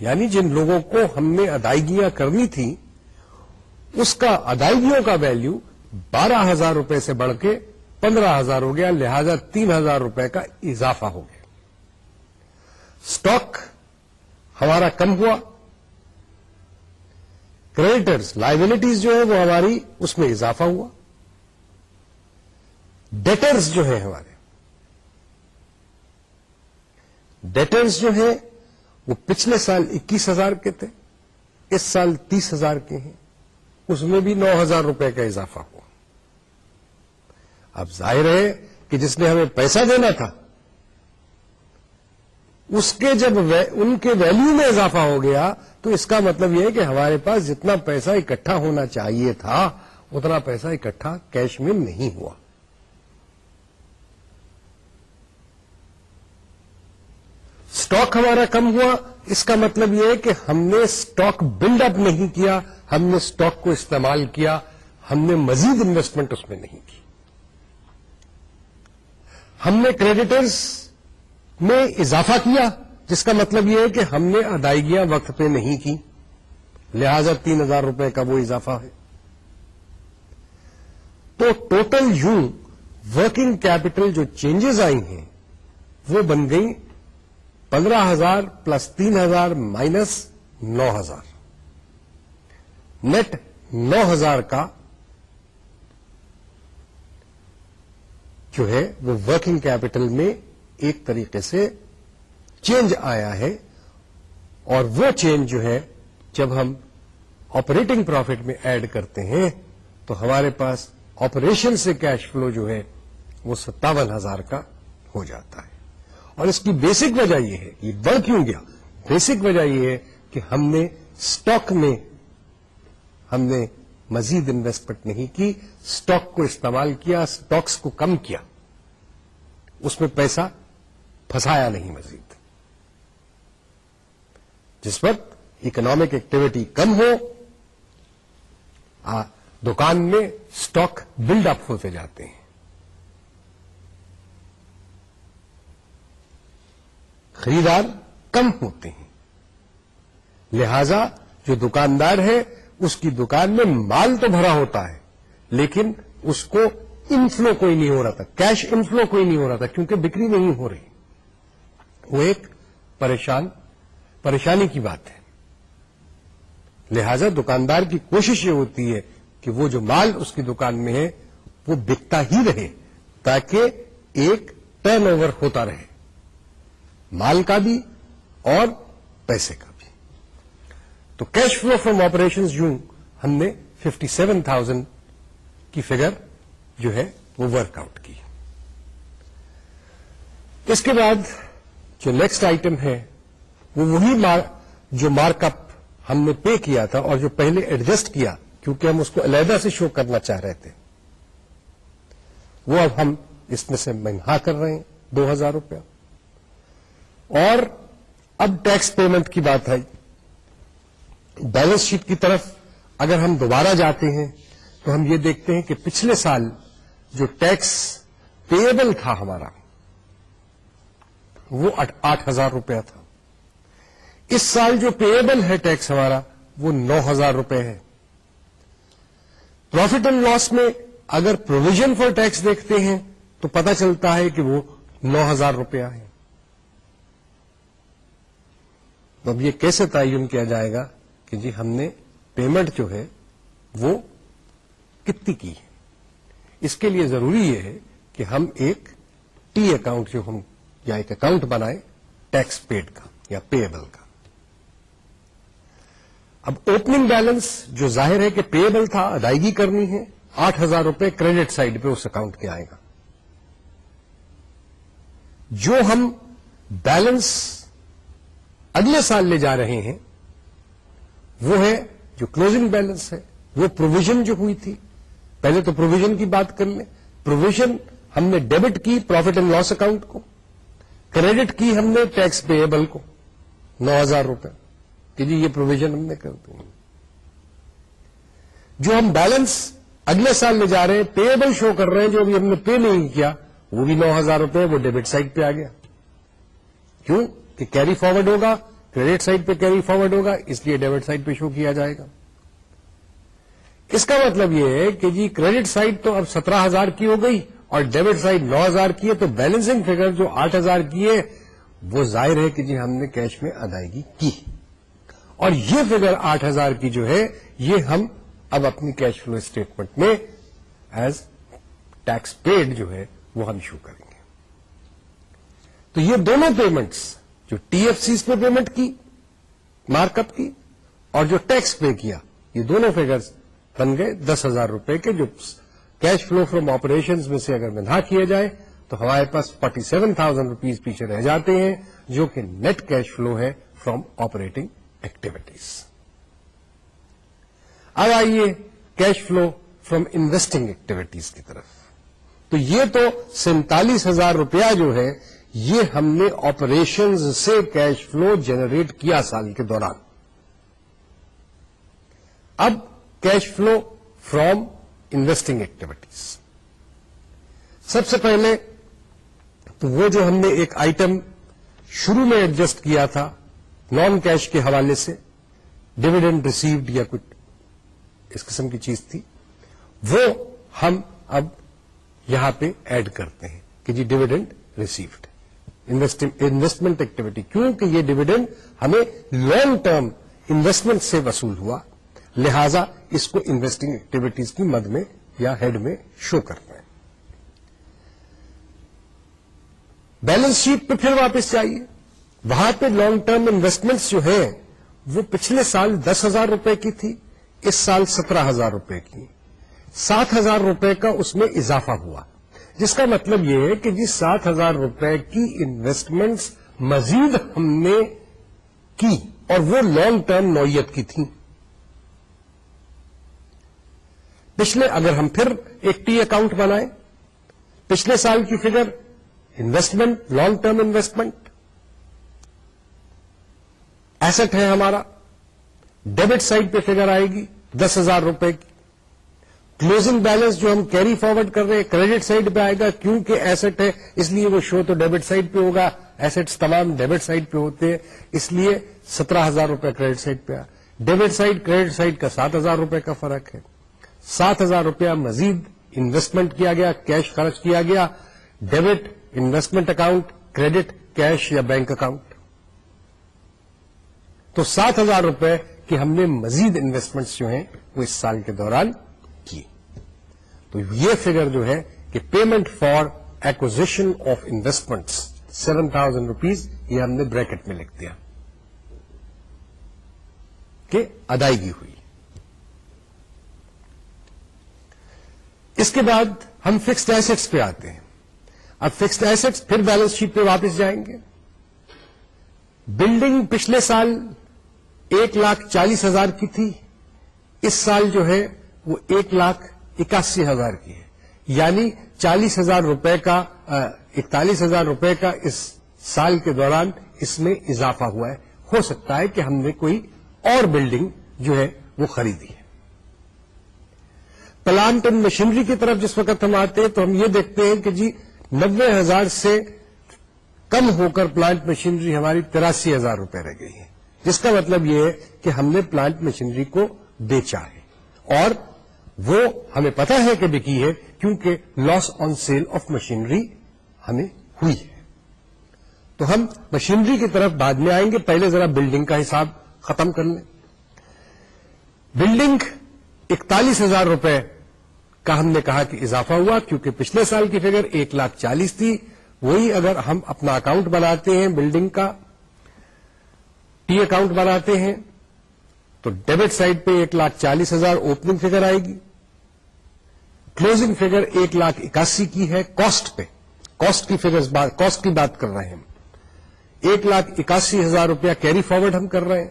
یعنی جن لوگوں کو ہم نے ادائیگیاں کرنی تھی اس کا ادائیگیوں کا ویلیو بارہ ہزار روپے سے بڑھ کے پندرہ ہزار ہو گیا، لہذا تین ہزار روپے کا اضافہ ہو گیا۔ اسٹاک ہمارا کم ہوا۔ کریڈیٹرز لائبلٹیز جو ہے وہ ہماری اس میں اضافہ ہوا۔ ڈیٹرز جو ہیں ہمارے۔ ڈیٹرز جو ہیں، وہ پچھلے سال اکیس ہزار کے تھے، اس سال تیس ہزار کے ہیں۔ اس میں بھی نو ہزار روپے کا اضافہ ہوا۔ اب ظاہر ہے کہ جس نے ہمیں پیسہ دینا تھا، اس کے جب ان کے ویلیو میں اضافہ ہو گیا، تو اس کا مطلب یہ ہے کہ ہمارے پاس جتنا پیسہ اکٹھا ہونا چاہیے تھا، اتنا پیسہ اکٹھا کیش میں نہیں ہوا۔ اسٹاک ہمارا کم ہوا۔ اس کا مطلب یہ ہے کہ ہم نے اسٹاک بلڈ اپ نہیں کیا، ہم نے اسٹاک کو استعمال کیا، ہم نے مزید انویسٹمنٹ اس میں نہیں کی۔ ہم نے کریڈیٹرز میں اضافہ کیا، جس کا مطلب یہ ہے کہ ہم نے ادائیگیاں وقت پہ نہیں کی۔ لہذا تین ہزار روپے کا وہ اضافہ ہے۔ تو ٹوٹل یوں ورکنگ کیپٹل جو چینجز آئی ہیں، وہ بن گئی پندرہ ہزار پلس تین ہزار مائنس نو ہزار۔ نیٹ نو ہزار کا جو ہے وہ ورکنگ کیپٹل میں ایک طریقے سے چینج آیا ہے اور وہ چینج جو ہے جب ہم آپریٹنگ پروفٹ میں ایڈ کرتے ہیں تو ہمارے پاس آپریشن سے کیش فلو جو ہے وہ ستاون ہزار کا ہو جاتا ہے۔ اور اس کی بیسک وجہ یہ ہے یہ بڑھ کیوں گیا؟ بیسک وجہ یہ ہے کہ ہم نے اسٹاک میں ہم نے مزید انویسٹمنٹ نہیں کی اسٹاک کو استعمال کیا اسٹاکس کو کم کیا۔ اس میں پیسہ پھنسایا نہیں مزید۔ جس وقت اکنامک ایکٹیویٹی کم ہو دکان میں اسٹاک بلڈ اپ ہوتے جاتے ہیں۔ خریدار کم ہوتے ہیں۔ لہذا جو دکاندار ہے، اس کی دکان میں مال تو بھرا ہوتا ہے، لیکن اس کو انفلو کوئی نہیں ہو رہا تھا۔ کیش انفلو کوئی نہیں ہو رہا تھا، کیونکہ بکری نہیں ہو رہی۔ وہ ایک پریشان، پریشانی کی بات ہے۔ لہذا دکاندار کی کوشش یہ ہوتی ہے کہ وہ جو مال اس کی دکان میں ہے، وہ بکتا ہی رہے، تاکہ ایک ٹرن اوور ہوتا رہے۔ مال کا بھی اور پیسے کا بھی۔ تو کیش فلو فرام آپریشن یوں ہم نے ففٹی سیون تھاؤزینڈ کی فگر جو ہے وہ ورک آؤٹ کی۔ اس کے بعد جو نیکسٹ آئٹم ہے وہ وہی مار، جو مارک اپ ہم نے پے کیا تھا اور جو پہلے ایڈجسٹ کیا کیونکہ ہم اس کو علیحدہ سے شو کرنا چاہ رہے تھے۔ وہ اب ہم اس میں سے منہا کر رہے ہیں دو ہزار روپیہ۔ اور اب ٹیکس پیمنٹ کی بات آئی بیلنس شیٹ کی طرف اگر ہم دوبارہ جاتے ہیں تو ہم یہ دیکھتے ہیں کہ پچھلے سال جو ٹیکس پیبل تھا ہمارا، وہ آٹھ ہزار روپیہ تھا۔ اس سال جو پیبل ہے ٹیکس ہمارا، وہ نو ہزار روپے ہے۔ پروفٹ اینڈ لاس میں اگر پروویژن فار ٹیکس دیکھتے ہیں تو پتا چلتا ہے کہ وہ نو ہزار روپیہ ہے۔ اب یہ کیسے تعین کیا جائے گا کہ جی ہم نے پیمنٹ جو ہے وہ کتنی کی ہے؟ اس کے لیے ضروری یہ ہے کہ ہم ایک ٹی اکاؤنٹ جو ہم یا ایک اکاؤنٹ بنائیں ٹیکس پیڈ کا یا پیبل کا۔ اب اوپننگ بیلنس جو ظاہر ہے کہ پیبل تھا، ادائیگی کرنی ہے، آٹھ ہزار روپے کریڈٹ سائڈ پہ اس اکاؤنٹ کے آئے گا۔ جو ہم بیلنس اگلے سال لے جا رہے ہیں، وہ ہے جو کلوزنگ بیلنس ہے، وہ پروویژن جو ہوئی تھی۔ پہلے تو پروویژن کی بات کر لیں۔ پروویژن ہم نے ڈیبٹ کی پروفٹ اینڈ لاس اکاؤنٹ کو کریڈٹ کی ہم نے ٹیکس پیبل کو۔ نو ہزار روپے۔ کہ جی یہ پروویژن ہم نے کر دی۔ جو ہم بیلنس اگلے سال لے جا رہے ہیں پیبل شو کر رہے ہیں، جو ابھی ہم نے پے نہیں کیا، وہ بھی نو ہزار روپے، وہ ڈیبٹ سائٹ پہ آ گیا۔ کیوں؟ کہ کیری فارورڈ ہوگا کریڈٹ سائڈ پہ کیری فارورڈ ہوگا، اس لیے ڈیبٹ سائڈ پہ شو کیا جائے گا۔ اس کا مطلب یہ ہے کہ جی کریڈٹ سائڈ تو اب سترہ ہزار کی ہو گئی اور ڈیبٹ سائڈ نو ہزار کی ہے، تو بیلنسنگ فگر جو آٹھ ہزار کی ہے، وہ ظاہر ہے کہ جی ہم نے کیش میں ادائیگی کی۔ اور یہ فگر آٹھ ہزار کی جو ہے، یہ ہم اب اپنی کیش فلو اسٹیٹمنٹ میں ایز ٹیکس پیڈ جو ہے، وہ ہم شو کریں گے۔ تو یہ دونوں پیمنٹس جو ٹی ایف سی پہ پیمنٹ کی مارک اپ کی، اور جو ٹیکس پے کیا، یہ دونوں فگرز بن گئے دس ہزار روپے کے جو کیش فلو فرام آپریشن میں سے اگر مدھا کیا جائے، تو ہمارے پاس فورٹی سیون تھاؤزینڈ روپیز پیچھے رہ جاتے ہیں، جو کہ نیٹ کیش فلو ہے فرام آپریٹنگ ایکٹیویٹیز اب آئیے cash flow from investing activities کی طرف. تو یہ تو سینتالیس ہزار روپیہ جو ہے یہ ہم نے آپریشنز سے کیش فلو جنریٹ کیا سال کے دوران۔ اب cash flow from investing activities سب سے پہلے تو وہ جو ہم نے ایک آئٹم شروع میں ایڈجسٹ کیا تھا نان کیش کے حوالے سے ڈویڈنڈ ریسیوڈ یا کچھ اس قسم کی چیز تھی، وہ ہم اب یہاں پہ ایڈ کرتے ہیں کہ جی ڈویڈنڈ ریسیوڈ انویسٹمنٹ ایکٹیویٹی کیونکہ یہ ڈویڈنڈ ہمیں لانگ ٹرم انویسٹمنٹ سے وصول ہوا، لہذا اس کو انویسٹنگ ایکٹیویٹیز کی مد میں یا ہیڈ میں شو کرتے ہیں۔ بیلنس شیٹ پہ پھر واپس جائیے۔ وہاں پہ لانگ ٹرم انویسٹمنٹس جو ہیں، وہ پچھلے سال دس ہزار روپے کی تھی، اس سال سترہ ہزار روپے کی۔ سات ہزار روپے کا اس میں اضافہ ہوا۔ جس کا مطلب یہ ہے کہ جی سات ہزار روپے کی انویسٹمنٹس مزید ہم نے کی اور وہ لانگ ٹرم نوعیت کی تھیں۔ پچھلے اگر ہم پھر ایک ٹی اکاؤنٹ بنائیں، پچھلے سال کی figure investment long term investment asset ہے ہمارا۔ ڈیبٹ سائڈ پہ فگر آئے گی، دس ہزار روپے کی۔ کلوزنگ بیلنس جو ہم کیری فارورڈ کر رہے ہیں کریڈٹ سائڈ پہ آئے گا، کیونکہ ایسٹ ہے، اس لیے وہ شو تو ڈیبٹ سائڈ پہ ہوگا ایسٹس تمام ڈیبٹ سائڈ پہ ہوتے ہیں، اس لیے سترہ ہزار روپے کریڈٹ سائڈ پہ ڈیبٹ سائڈ کریڈٹ سائڈ کا سات ہزار روپے کا فرق ہے. سات ہزار روپیہ مزید انویسٹمنٹ کیا گیا کیش خرچ کیا گیا debit investment account credit cash یا بینک اکاؤنٹ تو سات ہزار روپے کی ہم نے مزید انویسٹمنٹس جو ہیں وہ اس سال کے دوران تو یہ فگر جو ہے کہ payment for acquisition of investments seven thousand rupees یہ ہم نے بریکٹ میں لکھ دیا کہ ادائیگی ہوئی۔ اس کے بعد ہم فکسڈ ایسٹس پہ آتے ہیں۔ اب فکسڈ ایسٹس پھر بیلنس شیٹ پہ واپس جائیں گے۔ بلڈنگ پچھلے سال ایک لاکھ چالیس ہزار کی تھی۔ اس سال جو ہے وہ ایک لاکھ اکاسی ہزار کی ہے۔ یعنی چالیس ہزار روپے کا اکتالیس ہزار روپے کا اس سال کے دوران اس میں اضافہ ہوا ہے۔ ہو سکتا ہے کہ ہم نے کوئی اور بلڈنگ جو ہے وہ خریدی ہے۔ پلانٹ اینڈ مشینری کی طرف جس وقت ہم آتے ہیں تو ہم یہ دیکھتے ہیں کہ جی نبے ہزار سے کم ہو کر پلانٹ مشینری ہماری تراسی ہزار روپے رہ گئی ہے۔ جس کا مطلب یہ ہے کہ ہم نے پلانٹ مشینری کو بیچا ہے۔ اور وہ ہمیں پتا ہے کہ بکی ہے کیونکہ loss on sale of machinery ہمیں ہوئی ہے۔ تو ہم مشینری کی طرف بعد میں آئیں گے۔ پہلے ذرا بلڈنگ کا حساب ختم کر لیں۔ بلڈنگ اکتالیس ہزار روپے کا ہم نے کہا کہ اضافہ ہوا کیونکہ پچھلے سال کی فگر ایک لاکھ چالیس تھی۔ وہی اگر ہم اپنا اکاؤنٹ بناتے ہیں بلڈنگ کا ٹی اکاؤنٹ بناتے ہیں، تو ڈیبٹ سائڈ پہ ایک لاکھ چالیس ہزار اوپننگ فگر آئے گی۔ کلوزنگ فگر ایک لاکھ اکاسی کی ہے کاسٹ پہ۔ کاسٹ کی فگر کاسٹ کی بات کر رہے ہیں ہم۔ ایک لاکھ اکاسی ہزار روپیہ کیری فارورڈ ہم کر رہے ہیں۔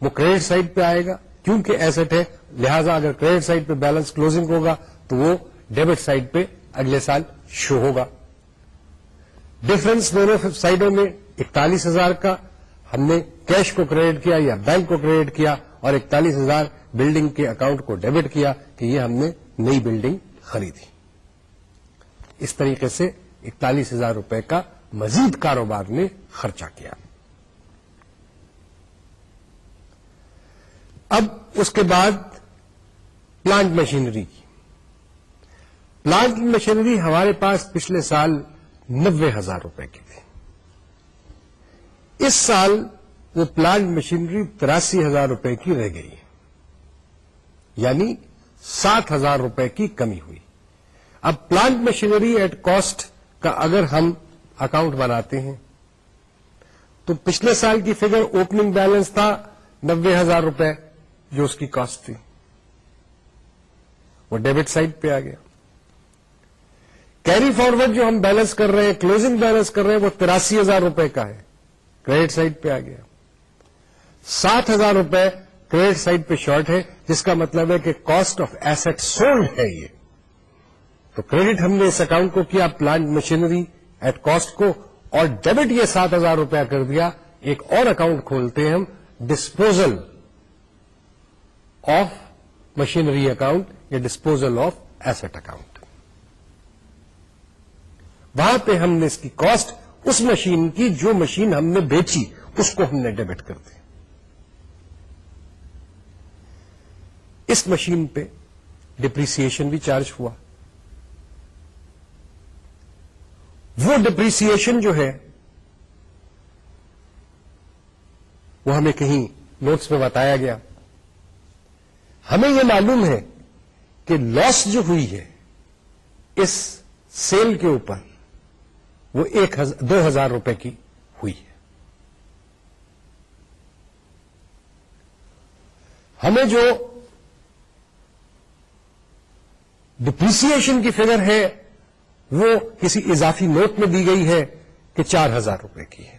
وہ کریڈٹ سائڈ پہ آئے گا۔ کیونکہ ایسٹ ہے، لہذا اگر کریڈٹ سائڈ پہ بیلنس کلوزنگ ہوگا تو وہ ڈیبٹ سائڈ پہ اگلے سال شو ہوگا۔ ڈفرنس دونوں سائڈوں میں اکتالیس ہزار کا۔ ہم نے کیش کو کریڈٹ کیا یا بینک کو کریڈٹ کیا اور اکتالیس ہزار بلڈنگ کے اکاؤنٹ کو ڈیبٹ کیا کہ یہ ہم نے نئی بلڈنگ خریدی۔ اس طریقے سے اکتالیس ہزار روپے کا مزید کاروبار نے خرچہ کیا۔ اب اس کے بعد پلانٹ مشینری کی پلانٹ مشینری ہمارے پاس پچھلے سال نبے ہزار روپے کی تھی۔ اس سال وہ پلانٹ مشینری تراسی ہزار روپے کی رہ گئی۔ یعنی سات ہزار روپے کی کمی ہوئی۔ اب پلانٹ مشینری ایٹ کاسٹ کا اگر ہم اکاؤنٹ بناتے ہیں، تو پچھلے سال کی فگر اوپننگ بیلنس تھا نبے ہزار روپے، جو اس کی کاسٹ تھی۔ وہ ڈیبٹ سائڈ پہ آ گیا۔ کیری فارورڈ جو ہم بیلنس کر رہے ہیں کلوزنگ بیلنس کر رہے ہیں، وہ تراسی ہزار روپے کا ہے۔ کریڈٹ سائڈ پہ آ گیا۔ سات ہزار روپے کریڈٹ سائڈ پہ شارٹ ہے، جس کا مطلب ہے کہ کاسٹ آف ایسٹ سولڈ ہے یہ۔ تو کریڈٹ ہم نے اس اکاؤنٹ کو کیا پلانٹ مشینری ایٹ کاسٹ کو، اور ڈیبٹ یہ سات ہزار روپیہ کر دیا۔ ایک اور اکاؤنٹ کھولتے ہیں ہم ڈسپوزل آف مشینری اکاؤنٹ یا ڈسپوزل آف ایسٹ اکاؤنٹ وہاں پہ ہم نے اس کی کاسٹ اس مشین کی جو مشین ہم نے بیچی، اس کو ہم نے ڈیبٹ کر دی اس مشین پہ ڈپریسن بھی چارج ہوا۔ وہ ڈپریسن جو ہے، وہ ہمیں کہیں نوٹس میں بتایا گیا۔ ہمیں یہ معلوم ہے کہ لاس جو ہوئی ہے، اس سیل کے اوپر وہ ایک دو ہزار روپے کی ہوئی ہے۔ ہمیں جو ڈپریسن کی فگر ہے، وہ کسی اضافی نوٹ میں دی گئی ہے کہ چار ہزار روپے کی ہے۔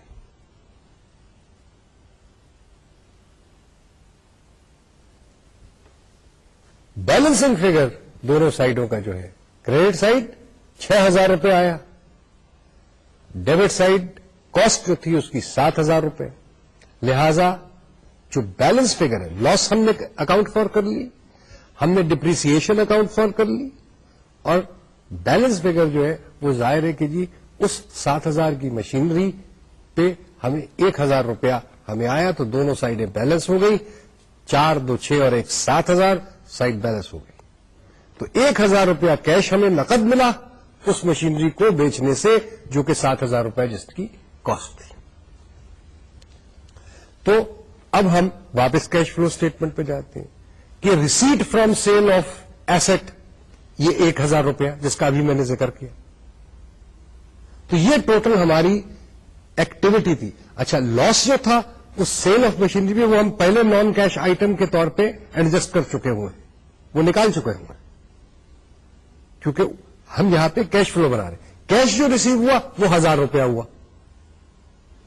بیلنسنگ فگر دونوں سائڈوں کا جو ہے کریڈٹ سائڈ چھ ہزار روپے آیا ڈیبٹ سائڈ کاسٹ جو تھی اس کی سات ہزار روپے۔ لہذا جو بیلنس فگر ہے لاس ہم نے اکاؤنٹ فار کر لی۔ ہم نے ڈپریسن اکاؤنٹ فار کر لی اور بیلنس فگر جو ہے وہ ظاہر ہے کہ جی اس سات ہزار کی مشینری پہ ہمیں ایک ہزار روپیہ ہمیں آیا تو دونوں سائڈیں بیلنس ہو گئی۔ چار دو چھ اور ایک سات ہزار سائڈ بیلنس ہو گئی۔ تو ایک ہزار روپیہ کیش ہمیں نقد ملا اس مشینری کو بیچنے سے جو کہ سات ہزار روپے جس کی کاسٹ تھی۔ تو اب ہم واپس کیش فلو اسٹیٹمنٹ پہ جاتے ہیں۔ کہ receipt from sale of asset یہ ایک ہزار روپیہ جس کا ابھی میں نے ذکر کیا۔ تو یہ ٹوٹل ہماری ایکٹیویٹی تھی۔ اچھا لاس جو تھا، اس سیل آف مشینری میں وہ ہم پہلے نان کیش آئٹم کے طور پہ ایڈجسٹ کر چکے ہوئے وہ نکال چکے ہوئے کیونکہ ہم یہاں پہ کیش فلو بنا رہے کیش جو ریسیو ہوا، وہ ہزار روپیہ ہوا۔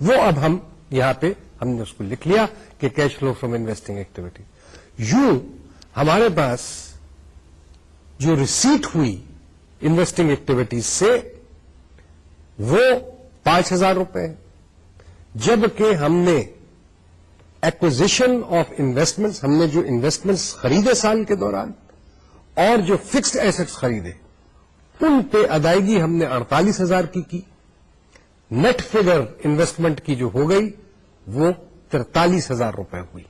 وہ اب ہم یہاں پہ ہم نے اس کو لکھ لیا کہ cash flow from investing activity یوں ہمارے پاس جو ریسیٹ ہوئی انویسٹنگ ایکٹیویٹیز سے وہ پانچ ہزار روپے جبکہ ہم نے ایکوزیشن آف انویسٹمنٹ ہم نے جو انویسٹمنٹس خریدے سال کے دوران اور جو فکسڈ ایسٹس خریدے، ان پہ ادائیگی ہم نے اڑتالیس ہزار کی کی۔ نیٹ فگر انویسٹمنٹ کی جو ہو گئی وہ ترتالیس ہزار روپے ہوئی۔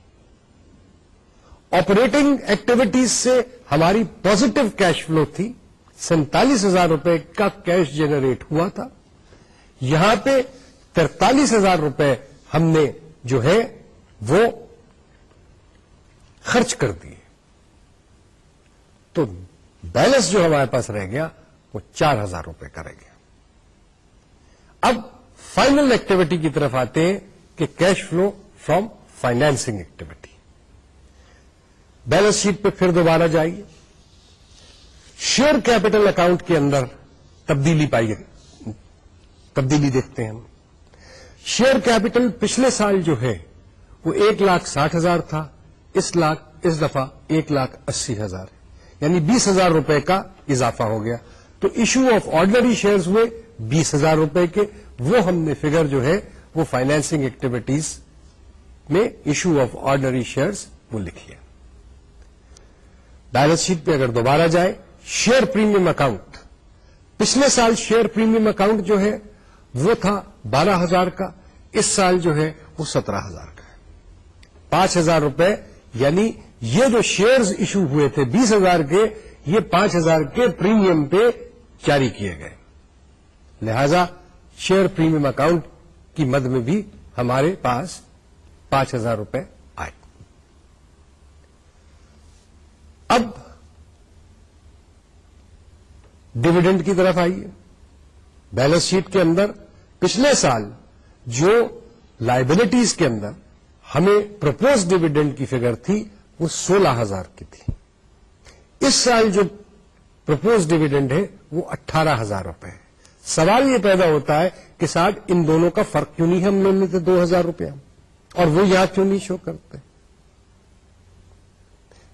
آپریٹنگ ایکٹیویٹیز سے ہماری پازیٹو کیش فلو تھی۔ سینتالیس ہزار روپے کا کیش جنریٹ ہوا تھا۔ یہاں پہ ترتالیس ہزار روپے ہم نے جو ہے وہ خرچ کر دیے۔ تو بیلنس جو ہمارے پاس رہ گیا وہ چار ہزار روپے کا رہ گیا۔ اب فائنل ایکٹیویٹی کی طرف آتے ہیں کہ cash flow from financing activity balance sheet پہ پھر دوبارہ جائیے۔ شیئر کیپٹل اکاؤنٹ کے اندر تبدیلی پائیے تبدیلی دیکھتے ہیں ہم۔ شیئر کیپٹل پچھلے سال جو ہے، وہ ایک لاکھ ساٹھ ہزار تھا۔ اس لاکھ، اس دفعہ ایک لاکھ اسی ہزار۔ یعنی بیس ہزار روپے کا اضافہ ہو گیا۔ تو ایشو آف آرڈنری شیئرز ہوئے بیس ہزار روپے کے۔ وہ ہم نے فگر جو ہے، وہ فائنینسنگ ایکٹیویٹیز میں ایشو آف آرڈنری شیئرز وہ لکھیے بیلنس شیٹ پہ اگر دوبارہ جائے شیئر پریمیم اکاؤنٹ پچھلے سال شیئر پریمیم اکاؤنٹ جو ہے، وہ تھا بارہ ہزار کا، اس سال جو ہے، وہ سترہ ہزار کا ہے۔ پانچ ہزار روپے یعنی یہ جو شیئرز ایشو ہوئے تھے بیس ہزار کے، یہ پانچ ہزار کے پریمیم پہ جاری کیے گئے۔ لہذا شیئر پریمیم اکاؤنٹ کی مد میں بھی ہمارے پاس پانچ ہزار روپے آئے اب ڈویڈنڈ کی طرف آئیے۔ بیلنس شیٹ کے اندر پچھلے سال جو لائبلٹیز کے اندر ہمیں پرپوز ڈویڈنڈ کی فگر تھی وہ سولہ ہزار کی تھی۔ اس سال جو پرپوز ڈویڈنڈ ہے وہ اٹھارہ ہزار روپے ہے۔ سوال یہ پیدا ہوتا ہے کہ صاحب ان دونوں کا فرق کیوں نہیں ہم لے لیتے دو ہزار روپیہ۔ اور وہ یہاں کیوں نہیں شو کرتے؟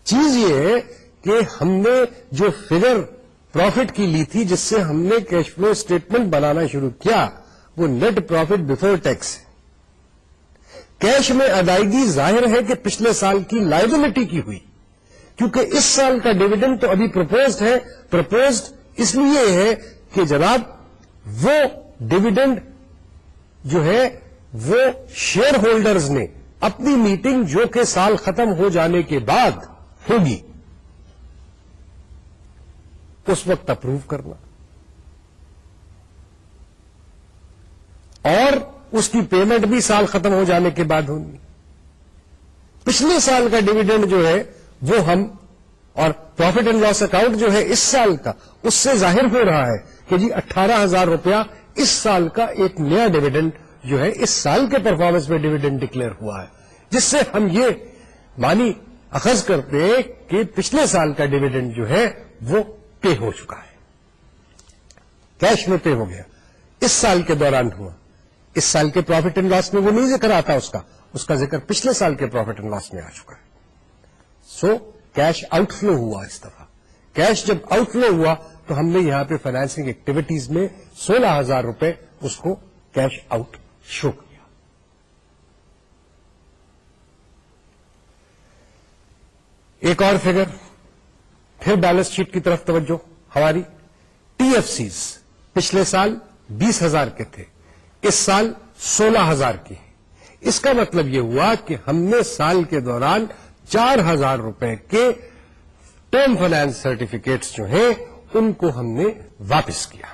چیز یہ ہے کہ ہم نے جو فگر پروفٹ کی لی تھی، جس سے ہم نے کیش فلو اسٹیٹمنٹ بنانا شروع کیا، وہ net profit before tax cash میں ادائیگی ظاہر ہے کہ پچھلے سال کی لائبلٹی کی ہوئی۔ کیونکہ اس سال کا ڈویڈنڈ تو ابھی پرپوزڈ ہے۔ پرپوزڈ اس لیے ہے کہ جناب، وہ ڈویڈنڈ جو ہے، وہ شیئر ہولڈرز نے اپنی میٹنگ جو کہ سال ختم ہو جانے کے بعد ہوگی۔ اس وقت اپروو کرنا۔ اور اس کی پیمنٹ بھی سال ختم ہو جانے کے بعد ہونی۔ پچھلے سال کا ڈویڈنڈ جو ہے، وہ ہم اور پروفٹ اینڈ لاس اکاؤنٹ جو ہے، اس سال کا، اس سے ظاہر ہو رہا ہے کہ جی اٹھارہ ہزار روپیہ اس سال کا ایک نیا ڈویڈنڈ جو ہے، اس سال کے پرفارمنس میں ڈویڈنڈ ڈکلیئر ہوا ہے۔ جس سے ہم یہ مانی اخذ کرتے کہ پچھلے سال کا ڈویڈنڈ جو ہے وہ پے ہو چکا ہے۔ کیش میں پے ہو گیا۔ اس سال کے دوران ہوا۔ اس سال کے پروفٹ اینڈ لاس میں وہ نہیں ذکر آتا اس کا۔ اس کا ذکر پچھلے سال کے پروفٹ اینڈ لاس میں آ چکا ہے۔ سو کیش آؤٹ فلو ہوا اس دفعہ کیش جب آؤٹ فلو ہوا تو ہم نے یہاں پہ فائنینسنگ ایکٹیویٹیز میں سولہ ہزار روپے اس کو کیش آؤٹ شو کیا۔ ایک اور فگر پھر بیلنس شیٹ کی طرف توجہ، ہماری ٹی ایف سیز پچھلے سال بیس ہزار کے تھے، اس سال سولہ ہزار کی اس کا مطلب یہ ہوا کہ ہم نے سال کے دوران چار ہزار روپے کے ٹرم فائنانس سرٹیفکیٹس جو ہیں، ان کو ہم نے واپس کیا۔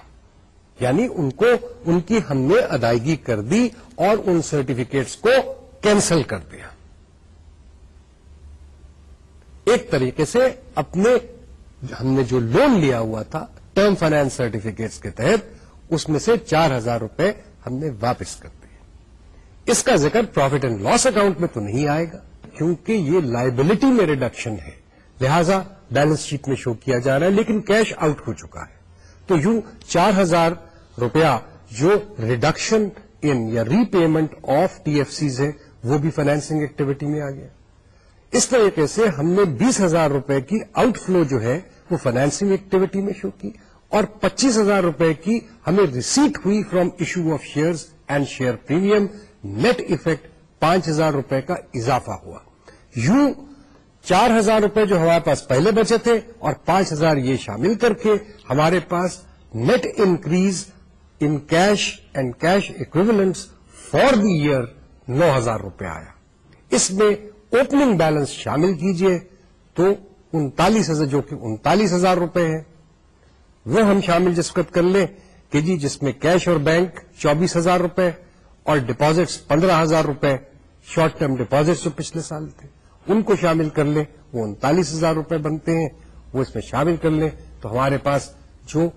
یعنی ان کو، ان کی ہم نے ادائیگی کر دی اور ان سرٹیفکیٹس کو کینسل کر دیا۔ ایک طریقے سے اپنے ہم نے جو لون لیا ہوا تھا ٹرم فائنانس سرٹیفکیٹس کے تحت، اس میں سے چار ہزار روپے ہم نے واپس کر دیے۔ اس کا ذکر پروفٹ اینڈ لاس اکاؤنٹ میں تو نہیں آئے گا، کیونکہ یہ لائبلٹی میں ریڈکشن ہے۔ لہذا بیلنس شیٹ میں شو کیا جا رہا ہے، لیکن کیش آؤٹ ہو چکا ہے۔ تو یوں چار ہزار روپیہ جو ریڈکشن ان یا repayment of T F Cs ہے، وہ بھی فائنینسنگ ایکٹیویٹی میں آ گیا۔ اس طریقے سے ہم نے بیس ہزار روپے کی آؤٹ فلو جو ہے وہ فائنینسنگ ایکٹیویٹی میں شو کی اور پچیس ہزار روپے کی ہمیں ریسیٹ ہوئی from issue of share and share premium net effect پانچ ہزار روپے کا اضافہ ہوا۔ یوں چار ہزار روپے جو ہمارے پاس پہلے بچے تھے اور پانچ ہزار یہ شامل کر کے ہمارے پاس net increase in cash and cash equivalents for the year نو ہزار روپے آیا۔ اس میں اوپننگ بیلنس شامل کیجیے، تو انتالیس ہزار، جو کہ انتالیس ہزار روپے ہیں، وہ ہم شامل جسکت کر لیں کہ جی جس میں کیش اور بینک چوبیس ہزار روپے اور ڈپازٹس پندرہ ہزار روپے شارٹ ٹرم ڈپازٹ جو پچھلے سال تھے، ان کو شامل کر لیں، وہ انتالیس ہزار روپے بنتے ہیں، وہ اس میں شامل کر لیں۔ تو ہمارے پاس جو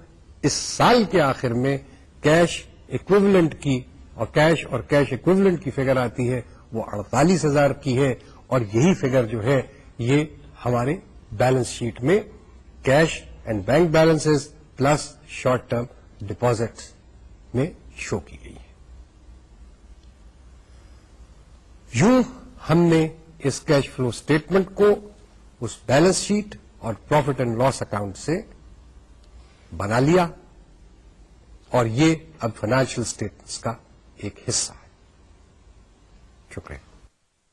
اس سال کے آخر میں کیش اکویولنٹ کی اور کیش اور کیش اکویولنٹ کی فگر آتی ہے، وہ اڑتالیس ہزار کی ہے۔ اور یہی فگر جو ہے یہ ہمارے بیلنس شیٹ میں cash and bank balance plus short term deposit میں شو کی گئی ہے یوں ہم نے اس کیش فلو اسٹیٹمنٹ کو اس بیلنس شیٹ اور پروفٹ اینڈ لاس اکاؤنٹ سے بنا لیا اور یہ اب فائنینشیل اسٹیٹمنٹس کا ایک حصہ ہے۔ شکریہ۔